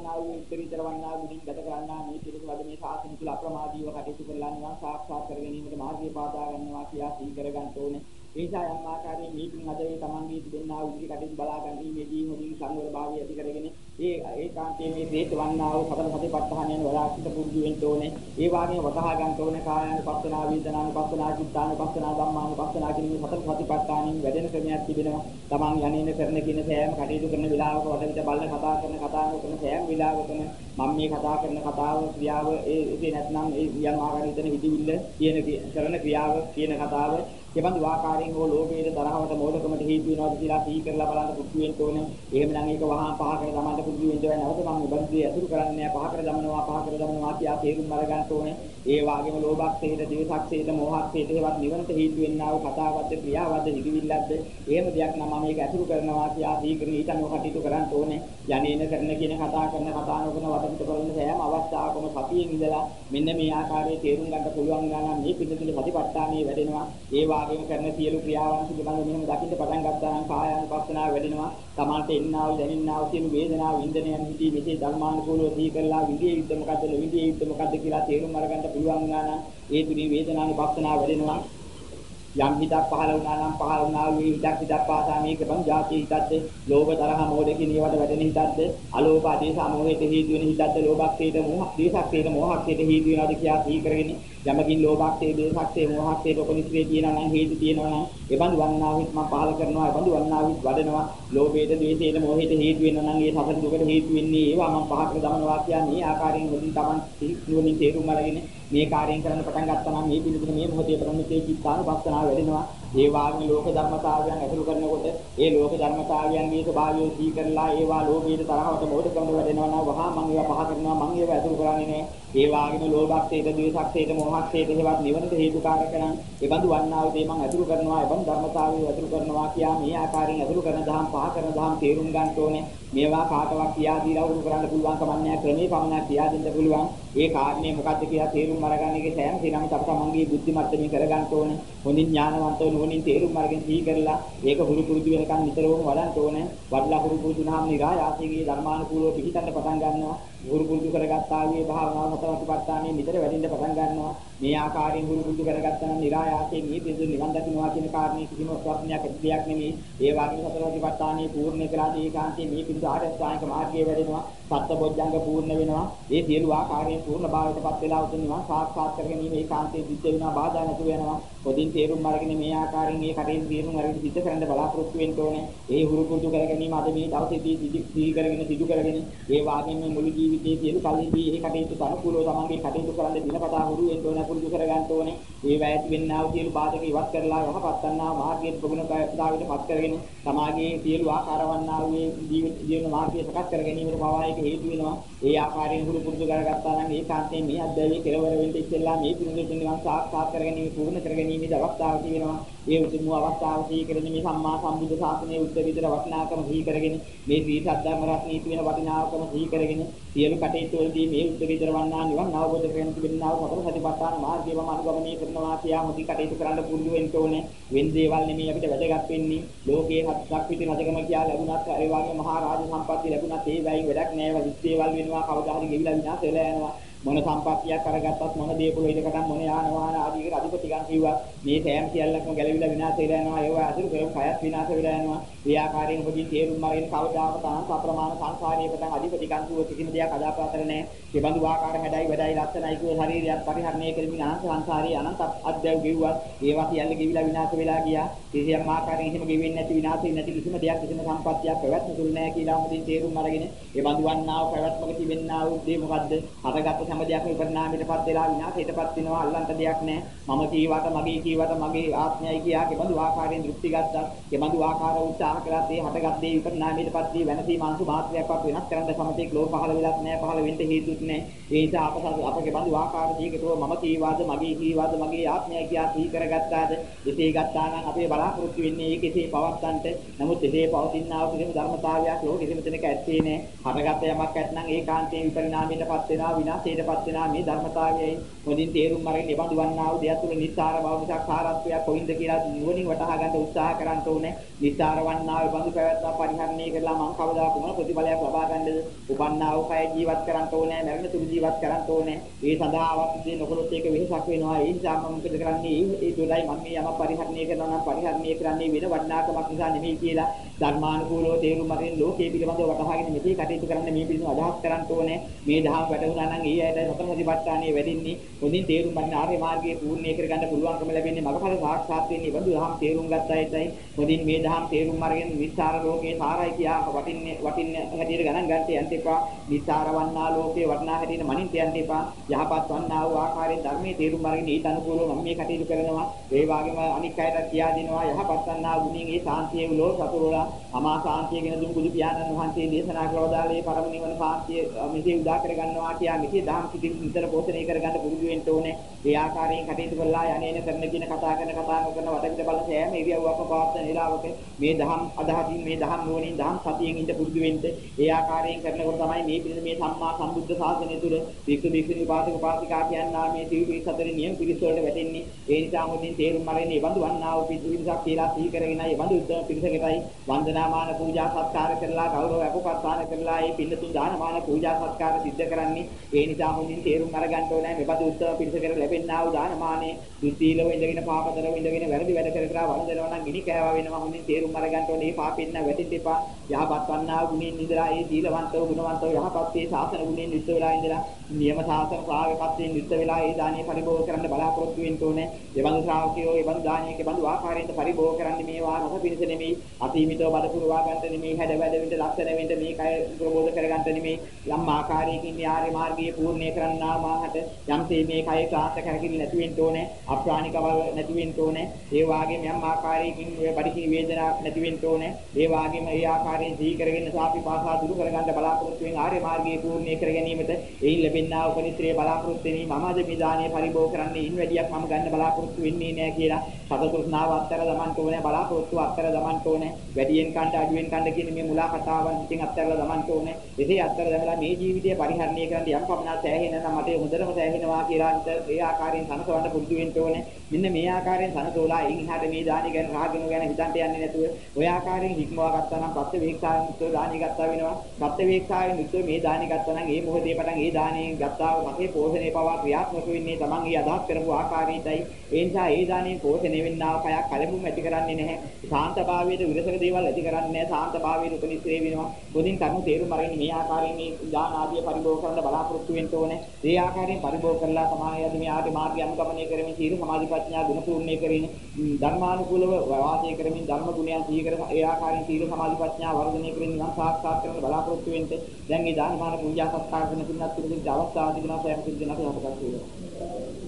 නාවු උත්තරීතර වන්නා ගුණින් ගත කරන්නා මේ පිළිස වද මේ ශාසන තුල අප්‍රමාදීව කටයුතු කරලා නිවන් සාක්ෂාත් කර ගැනීමට මාර්ගය පාදා ගන්නවා කියලා සී කර ගන්න ඕනේ. ඒ නිසා යම් ආකාරයෙන් මේකින් අද මේ තමන්ගේ තිබෙනා වූ ඉදිරි කටයුතු බලා ගැනීමේදී හොඳින් සංවර භාවය ඇති කරගෙන ඒ ඒකාන්තයේ මේ හේතු වන්නා වූ සතර සතිපට්ඨානයන් වලාකිත පුරුදු වෙන්න ඕනේ. ඒ වාගේ වතහා ගන්න ඕනේ කායानुපස්සනා වේදනානුපස්සනා චිත්තානුපස්සනා ධම්මානුපස්සනා කියන මේ සතර සතිපට්ඨානින් වැඩෙන ක්‍රමයක් තිබෙනවා. තමන් යන්නේ කරන කියන සෑම කටයුතු කරන වෙලාවක වඩවිත බලන කතා කරන කතා කරන සෑම වෙලාවකම මම මේ කතා කරන කතාව ක්‍රියාව ඒ ඒ නැත්නම් ඒ යම් ආකාරයෙන් හිතන හිතවිල්ල කියන කරන ක්‍රියාව කියන කතාව එබඳු ආකාරයෙන් හෝ ලෝභයට තරහවට මෝඩකමට හේතු වෙනවාද කියලා සිහි කරලා බලන්න පුරුදු වෙන්න ඕනේ. එහෙමනම් ඒක වහා පහ කර දමන්න පුරුදු වෙන්න ඕනේ. නැවත මම ඉබඳු අතුරු කරන්නේ නැහැ. පහ කර දමනවා පහ කර දමනවා කියා තේරුම් අරගන්න ඕනේ. ඒ වගේම ලෝභක්ෂේත, ද්වේෂක්ෂේත, මෝහක්ෂේත ඒවත් නිවනට හේතු වෙන්නා වූ කතාවක්ද ක්‍රියාවක්ද හිතවිල්ලක්ද එහෙම දෙයක් නම් මම මේක අතුරු කරනවා කියා සිහි කරන ඊට අනුව කටයුතු කරන්න ඕනේ. යන්නේන කරන කියන කතා කරන කතා නොකරන වටපිට කරන සෑම අවස්ථාවකම සතියෙන් ඉඳලා මෙන්න මේ ආකාරයේ තේරුම් ගන්න පුළුවන් ගානම් මේ පිළිතුරු සතිපට්ඨානයේ වැඩෙනවා. ඒ වාගේම කරන සියලු ක්‍රියාවන් පිළිබඳව මෙහෙම දකින්න පටන් ගත්තා නම් කායානුපස්සනාව වැඩෙනවා. තමාට එන්නා වූ දැනෙන්නා වූ සියලු වේදනා වින්දනයන් හිතී මෙසේ ධර්මානුකූලව සිහි කරලා විදියේ යුද්ධ මොකද්ද නොවිදියේ යුද්ධ මොකද්ද කියලා තේරුම් අරගන්න පුළුවන් ගානම් ඒ තුලින් වේදනානුපස්සනාව වැඩෙනවා. යම් හිතක් පහළ වුණා නම් පහළ වුණා වූ හිතක් හිතක් පාසා මේක බං ಜಾති හිතක්ද ලෝභ තරහ මෝඩ කියන ඒවට වැඩෙන හිතක්ද අලෝභ ආදී සමෝහයට හේතු වෙන හිතක්ද ලෝභක්ෂේත මෝහ දේශක්ෂේත මොහක්ෂේත හේතු වෙනවාද කියලා සිහි කරගෙන යමකින් ලෝභක්ෂේ දේශක්ෂේ මොහක්ෂේ පොකොනිස්රේ තියෙනවා නම් හේතු තියෙනවා නම් ඒ බඳු වන්නා විත් මම පහළ කරනවා ඒ බඳු වන්නා විත් වඩනවා ලෝභයට ද්වේෂයට මොහයට හේතු වෙනවා නම් ඒ සසර දුකට හේතු වෙන්නේ ඒවා මම පහ කර දමනවා කියන්නේ ආකාරයෙන් වලින් Taman නුවණින් තේරුම් අරගෙන මේ කාර්යයෙන් කරන්න පටන් ගත්තා නම් මේ පිළිබඳ මේ මොහොතේ ප්‍රමුඛයේ චිත්තානුපස්සනාව වැඩෙනවා. ඒ වාගේ ලෝක ධර්මතාවයන් ඇසුරු කරනකොට ඒ ලෝක ධර්මතාවයන්ගේ ස්වභාවය සිහි කරලා ඒවා ලෝභයේ තරහවට මොහොතකම වැඩෙනවා නම් වහා මම ඒවා පහ කරනවා මම ඒවා ඇසුරු කරන්නේ නැහැ. ඒ වාගේම ලෝභක්ෂේත ද්වේෂක්ෂේත මොහක්ෂේත හේවත් නිවනට හේතුකාරක නම් ඒ බඳු වන්නා වූ දේ මම ඇසුරු කරනවා ඒ බඳු ධර්මතාවය ඇසුරු කරනවා කියා මේ ආකාරයෙන් ඇසුරු කරන දහම් පහ කරන දහම් තේරුම් ගන්න ඕනේ. මේවා කාටවත් කියා දීලා උරු කරන්න පුළුවන් කමන්නේ ක්‍රමේ පමණක් කියා දෙන්න පුළුවන්. ඒ කාරණේ මොකද්ද කියලා තේරුම් අරගන්න එකේ සෑම දිනම තම තමන්ගේ බුද්ධි මට්ටමින් කරගන්න ඕනේ. හොඳින් ඥානවන්තව නුවණින් තේරුම් අරගෙන සිහි කරලා ඒක හුරු පුරුදු වෙනකන් නිතරම වඩන්න ඕනේ. වඩලා හුරු පුරුදුනාම නිරායාසයෙන් ධර්මානුකූලව පිළිතන්න පටන් ගන්නවා. ගුරු පුරුදු කරගත්තා වූ භාවනාව සතරපට්ඨානෙ නිතර වැඩින්න පටන් ගන්නවා. මේ ආකාරයෙන් ගුරු පුරුදු කරගත්තා නම් નિરાයාසයෙන් මේ පිසු නිවන් දකින්නවා කියන කාරණේ කිසිම ප්‍රශ්නයක් ඇති දෙයක් නෙමෙයි. ඒ වගේම සතරපට්ඨානෙ පූර්ණ කළා ඒකාන්තයෙන් මේ පිසු ආර්ය ශ්‍රාණික මාර්ගයේ වැඩෙනවා. සත්බොජ්ජංග පූර්ණ වෙනවා. ඒ සියලු ආකාරයෙන් පූර්ණ භාවයටපත් වෙලා උතුම් නිවන් සාක්ෂාත් කර ගැනීම ඒකාන්තයෙන් සිද්ධ වෙනවා. බාධා නැතුව වෙනවා. පොදින් තේරුම් අරගෙන මේ ආකාරයෙන් මේ කටයුතු තේරුම් අරගෙන සිද්ධ කරන්න බලාපොරොත්තු වෙන්න ඕනේ. ඒ හුරු පුරුදු කර ගැනීම අද මේ දවසේදී සිදු කරගෙන සිදු කරගෙන ඒ වාගෙන් මේ මුළු ජීවිතයේ සියලු කල්හිදී ඒ කටයුතු අනුකූලව තමන්ගේ කටයුතු කරන්න දිනපතා හුරු වෙන්න ඕනේ පුරුදු කර ගන්න ඕනේ. ඒ වැයත් වෙන්නා වූ සියලු බාධක ඉවත් කරලා යහපත් වන්නා මාර්ගයේ ප්‍රගුණ දාවිත පත් කරගෙන තමාගේ සියලු ආකාර වන්නා වූ ජීවන මාර්ගය සකස් කර ගැනීමට පවා ඒක හේතු වෙනවා. ඒ ආකාරයෙන් හුරු පුරුදු කරගත්තා නම් ඒකාන්තයෙන් මේ අධ්‍යයනයේ කෙලවර වෙන්න ඉස්සෙල්ලා මේ පිළිඳු නිවන් සාක්ෂාත් කර ගැනීම පූර්ණ කර ගැනීමේ අවස්ථාව තියෙනවා. ඒ උතුම් අවස්ථාව සිහි කරගෙන මේ සම්මා සම්බුද්ධ ශාසනයේ උත්තරීතර වටිනාකම සිහි කරගෙන මේ ශ්‍රී සද්ධර්ම රත්නී තියෙන වටිනාකම සිහි කරගෙන සියලු කටයුතු වලදී මේ උත්තරීතර වන්නා නිවන් අවබෝධ කරගෙන තිබෙනා වූ සතර සතිපට්ඨාන මාර්ගයම අනුගමනය කරනවා කියා මුදි කටයුතු කරන්න පුරුදු වෙන්න ඕනේ. වෙන දේවල් නෙමෙයි අපිට වැදගත් වෙන්නේ. ලෝකයේ හත්ක් පිටි රජකම කියලා ලැබුණත් ඒ වගේ මහා රාජ සම්පත්තිය ලැබුණත් ඒ වැයින් වැඩක් නැහැ. විත් දේවල් වෙනවා කවදා හරි ගෙවිලා විනාශ වෙලා යනවා. මොන සම්පත්තියක් අරගත්තත් මොන දේපොළ ඉදකටම මොන යාන වාහන ආදී අධිපති ගන්න කිව්වා. මේ සෑම සියල්ලක්ම ගැලවිලා විනාශ වෙලා යනවා. ඒවා අසුරු කරපු කයත් විනාශ වෙලා යනවා. ඒ ආකාරයෙන් ඔබදී තේරුම් අරගෙන කවදාකවත් අනන්ත අප්‍රමාණ සංසාරයේ පටන් අධිපති ගන්තුව කිසිම දෙයක් අදාපාතර නැහැ. ඒ බඳු ආකාර හැඩයි වැඩයි ලක්ෂණයි කිව්ව ශරීරයක් පරිහරණය කරමින් අනන්ත සංසාරයේ අනන්ත අධ්‍යය ගෙව්වත් ඒවා සියල්ල ගෙවිලා විනාශ වෙලා ගියා. කිසියම් ආකාරයෙන් එහෙම ගෙවෙන්නේ නැති විනාශ වෙන්නේ නැති කිසිම දෙයක් කිසිම සම්පත්තියක් පැවැත්ම තුල නැහැ කියලා ඔබදී තේරුම් අරගෙන ඒ බඳු වන්නා වූ පැවැත්මක තිබෙන්නා වූ දේ මොකද්ද? හටගත් හැම දෙයක්ම විපරිණාමයටපත් වෙලා විනාශයටපත් වෙනවා. අල්ලන්ට දෙයක් නැහැ. මම කීවට මගේ කීවට මගේ ආත්මයයි කියා කෙබඳු ආකාරයෙන් දෘෂ්ටි ගත්තා. කෙබඳු ආකාර උත්සාහ කළා ඒ හටගත් දේ විපරිණාමයටපත් වී වෙනසී මාංශ මාත්‍රයක්වත් වෙනස් කරන්න සමතේක් ලෝ පහළ වෙලත් නැහැ. පහළ වෙන්න හේතුත් නැහැ. ඒ නිසා අප අප කෙබඳු ආකාරයකටෝ මම කීවාද මගේ කීවාද මගේ ආත්මයයි කියා සිහි කරගත්තාද? එසේ ගත්තා නම් අපේ බලාපොරොත්තු වෙන්නේ ඒක එසේ පවත්තන්ට. නමුත් එසේ පවතිනා වූ කිසිම ධර්මතාවයක් ලෝකෙ කිසිම තැනක ඇත්තේ නැහැ හටගත් යමක් ඇත්නම් ඒකාන්තයෙන් විපරිණාමයටපත් වෙනවා විනාශයටපත් වෙනවා මේ ධර්මතාවයයි. හොඳින් තේරුම් අරගෙන නිබඳු වන්නා වූ දෙයක් තුළ නිස්සාර බව මිසක් සාරත්වයක් කොයින්ද කියලා නුවණින් වටහා ගන්න උත්සාහ කරන්න ඕනේ. නිස්සාර වන්නා වූ බඳු පැවැත්ම පරිහරණය කරලා මම කවදා කුමන ප්‍රතිඵලයක් ලබා ගන්නද? උපන්නා වූ කය ජීවත් කරන්න ඕනේ, මරණ තුරු ජීවත් කරන්න ඕනේ. ඒ සඳහා අවශ්‍ය දේ නොකළොත් ඒක වෙහසක් වෙනවා. ඒ නිසා මම මොකද කරන්නේ? ඒ දුරයි මම මේ යම පරිහරණය කරනවා නම් පරිහරණය කරන්නේ වෙන වටිනාකමක් නිසා නෙමෙයි කියලා ධර්මානුකූලව තේරුම් අරගෙන ලෝකයේ පිළිබඳව වටහාගෙන මෙතේ කටයුතු කරන්න මේ පිළිබඳව අදහස් කරන්න ඕනේ. මේ දහම් වැටුණා නම් ඒ ඇයට සතර සතිපට්ඨානයේ වැඩින්නේ හොඳින් තේරුම් ගන්න ආර්ය මාර්ගයේ පූර්ණේ කරගන්න පුළුවන්කම ලැබෙන්නේ මගඵල සාක්ෂාත් වෙන්නේ බඳු දහම් තේරුම් ගත්ත අයටයි. හොඳින් මේ දහම් තේරුම් අරගෙන විස්තර ලෝකේ සාරයි කියා වටින්නේ වටින්නේ හැටියට ගණන් ගන්නට යන්න එපා. විස්තර වන්නා ලෝකේ වටනා හැටියට මනින්ට යන්න එපා. යහපත් වන්නා වූ ආකාරයෙන් ධර්මයේ තේරුම් අරගෙන ඊට අනුකූලව මම මේ කටයුතු කරනවා. ඒ වගේම අනික් අයට කියා දෙනවා යහපත් වන්නා ගුණයෙන් ඒ සාන්තිය උලෝ සතුරුලා අමා සාන්තිය කියන දුම් බුදු පියාණන් වහන්සේ දේශනා කළවදාලේ පරම නිවන සාන්තිය මෙසේ උදා කර ගන්නවා කියා මෙසේ දහම් සිතින් විතර පෝෂණය කර ගන්න පුරුදු වෙන්න ඕනේ. ඒ ආකාරයෙන් කටයුතු කරලා යන්නේන කරන කියන කතා කරන කතා නොකරන වටපිට බලන සෑම ඉරියව්වක්ම පවත්වන ඉලාවක මේ දහම් අදහසින් මේ දහම් නුවණින් දහම් සතියෙන් ඉඳ පුරුදු වෙන්න. ඒ ආකාරයෙන් කරනකොට තමයි මේ පිළිම මේ සම්මා සම්බුද්ධ ශාසනය තුළ වික්ෂු වික්ෂුණී උපාසක උපාසිකා කියනා මේ සිව්පිරිස අතර නියම පිරිස වලට වැටෙන්නේ. ඒ නිසා මොදින් තේරුම් අරගෙන මේ බඳු වන්නා වූ පිරිසක් කියලා සිහි කරගෙන ඒ බඳු උත්තම පිරිසකටයි වන්දනාමාන පූජා සත්කාර කරලා ගෞරව අපපත්තාන කරලා ඒ පින්නතුන් දානමාන පූජා සත්කාර සිද්ධ කරන්නේ. ඒ නිසා මොදින් තේරුම් අරගන්න ඕනේ මේ බඳු උත්තම පිරිසකට ලැබෙනා වූ දානමානේ දුස්සීලව ඉඳගෙන පාපතරව ඉඳගෙන වැරදි වැඩ කර කර වන්දනවා නම් ගිනි කෑවා වෙනවා. මොදින් තේරුම් අරගන්න ඕනේ මේ පාපෙන්න වැටෙන්න එපා. යහපත් වන්නා ගුණෙන් ඉඳලා ඒ සීලවන්තව ගුණවන්තව යහපත් ඒ ශාසන ගුණෙන් යුක්ත වෙලා ඉඳලා නියම ශාසන ශ්‍රාවකත්වයෙන් යුක්ත වෙලා ඒ දානිය පරිභෝග කරන්න බලාපොරොත්තු වෙන්න ඕනේ. ඒ බඳු ශ්‍රාවකයෝ ඒ බඳු දානියක බඳු ආකාරයෙන් පරිභෝග කරන්නේ මේවා රස පිණිස නෙමෙයි. අසීමිතව බඩ පුරවා ගන්න නෙමෙයි. හැඩ වැඩ වෙන්න ලක්ෂණ වෙන්න මේ කය ප්‍රබෝධ කර ගන්න නෙමෙයි. යම් ආකාරයකින් මේ ආර්ය මාර්ගයේ පූර්ණේ කරන්නා මාහට යම්සේ මේ කය ක්ලාන්ත කරකිරි නැති වෙන්න ඕනේ. අප්‍රාණිකව නැති වෙන්න ඕනේ. ඒ වාගේම යම් ආකාරයකින් මේ බඩකි වේදනාවක් නැති වෙන්න ඕනේ. ඒ වාගේම ඒ ආකාරයෙන් සිහි කරගෙන සාපි පාසා දුරු කර ගන්න බලාපොරොත්තු වෙන ආර්ය මාර්ගයේ පූර්ණේ කර ගැනීමට එයින් ලැබෙනා උපනිශ්‍රේ බලාපොරොත්තු වෙනි මම අද මේ දානීය පරිභෝග කරන්නේ ඉන් වැඩියක් මම ගන්න බලාපොරොත්තු වෙන්නේ නැහැ කියලා සතතුස්නාව අත්තර දමන්න ඕනේ බලාපොරොත්තු අත්තර දමන්න ඕනේ වැඩියෙන් කණ්ඩ අඩුවෙන් කණ්ඩ කියන මේ මුලා කතාවන් ඉතින් අත්තරලා දමන්න ඕනේ එසේ අත්තර දමලා මේ ජීවිතය පරිහරණය කරන්න යම් පමණක් සෑහෙන නම් මට හොඳටම සෑහෙනවා කියලා හිත ඒ ආකාරයෙන් සනසවන්න පුරුදු වෙන්න ඕනේ. මෙන්න මේ ආකාරයෙන් සනසෝලා එයින් එහාට මේ දානි ගැන රාගිනු ගැන හිතන්ට යන්නේ නැතුව ඔය ආකාරයෙන් හික්මවා ගත්තා නම් පස්සේ වේක්ෂාවෙන් යුක්තව දානි ගත්තා වෙනවා. පස්සේ වේක්ෂාවෙන් යුක්තව මේ දානි ගත්තා නම් ඒ මොහොතේ පටන් ඒ දානි ගත්තා මගේ පෝෂණය පවා ක්‍රියාත්මක වෙන්නේ Taman ඒ අදහස් කරපු ආකාරයටයි. ඒ නිසා ඒ දානි පෝෂණය වෙන්නා කයක් කලබුම් ඇති කරන්නේ නැහැ. සාන්තභාවයේ විරසක දේවල් ඇති කරන්නේ නැහැ. සාන්තභාවයේ උපනිශ්‍රේ වෙනවා. පොදින් කරුණු තේරුම් අරගෙන මේ ආකාරයෙන් මේ දාන ආදිය පරිභෝග කරන්න බලාපොරොත්තු වෙන්න ඕනේ. ඒ ආකාරයෙන් පරිභෝග කරලා තමයි අද මේ ආදී මාර්ගය අනුගමනය කරමින් සීල සමාධි ප්‍රඥා ගුණ පූර්ණේ කරගෙන ධර්මානුකූලව වාසය කරමින් ධර්ම ගුණයන් සිහි කර ඒ ආකාරයෙන් සීල සමාධි ප්‍රඥා වර්ධනය කරමින් නිවන් සාක්ෂාත් කරගන්න බලාපොරොත්තු වෙන්න දැන් මේ දාන මාන පූජා සත්කාර කරන පින්නත් පිළිතුරු අවස්ථාව තිබෙනවා සෑම සිද්ධ වෙනවා අපකට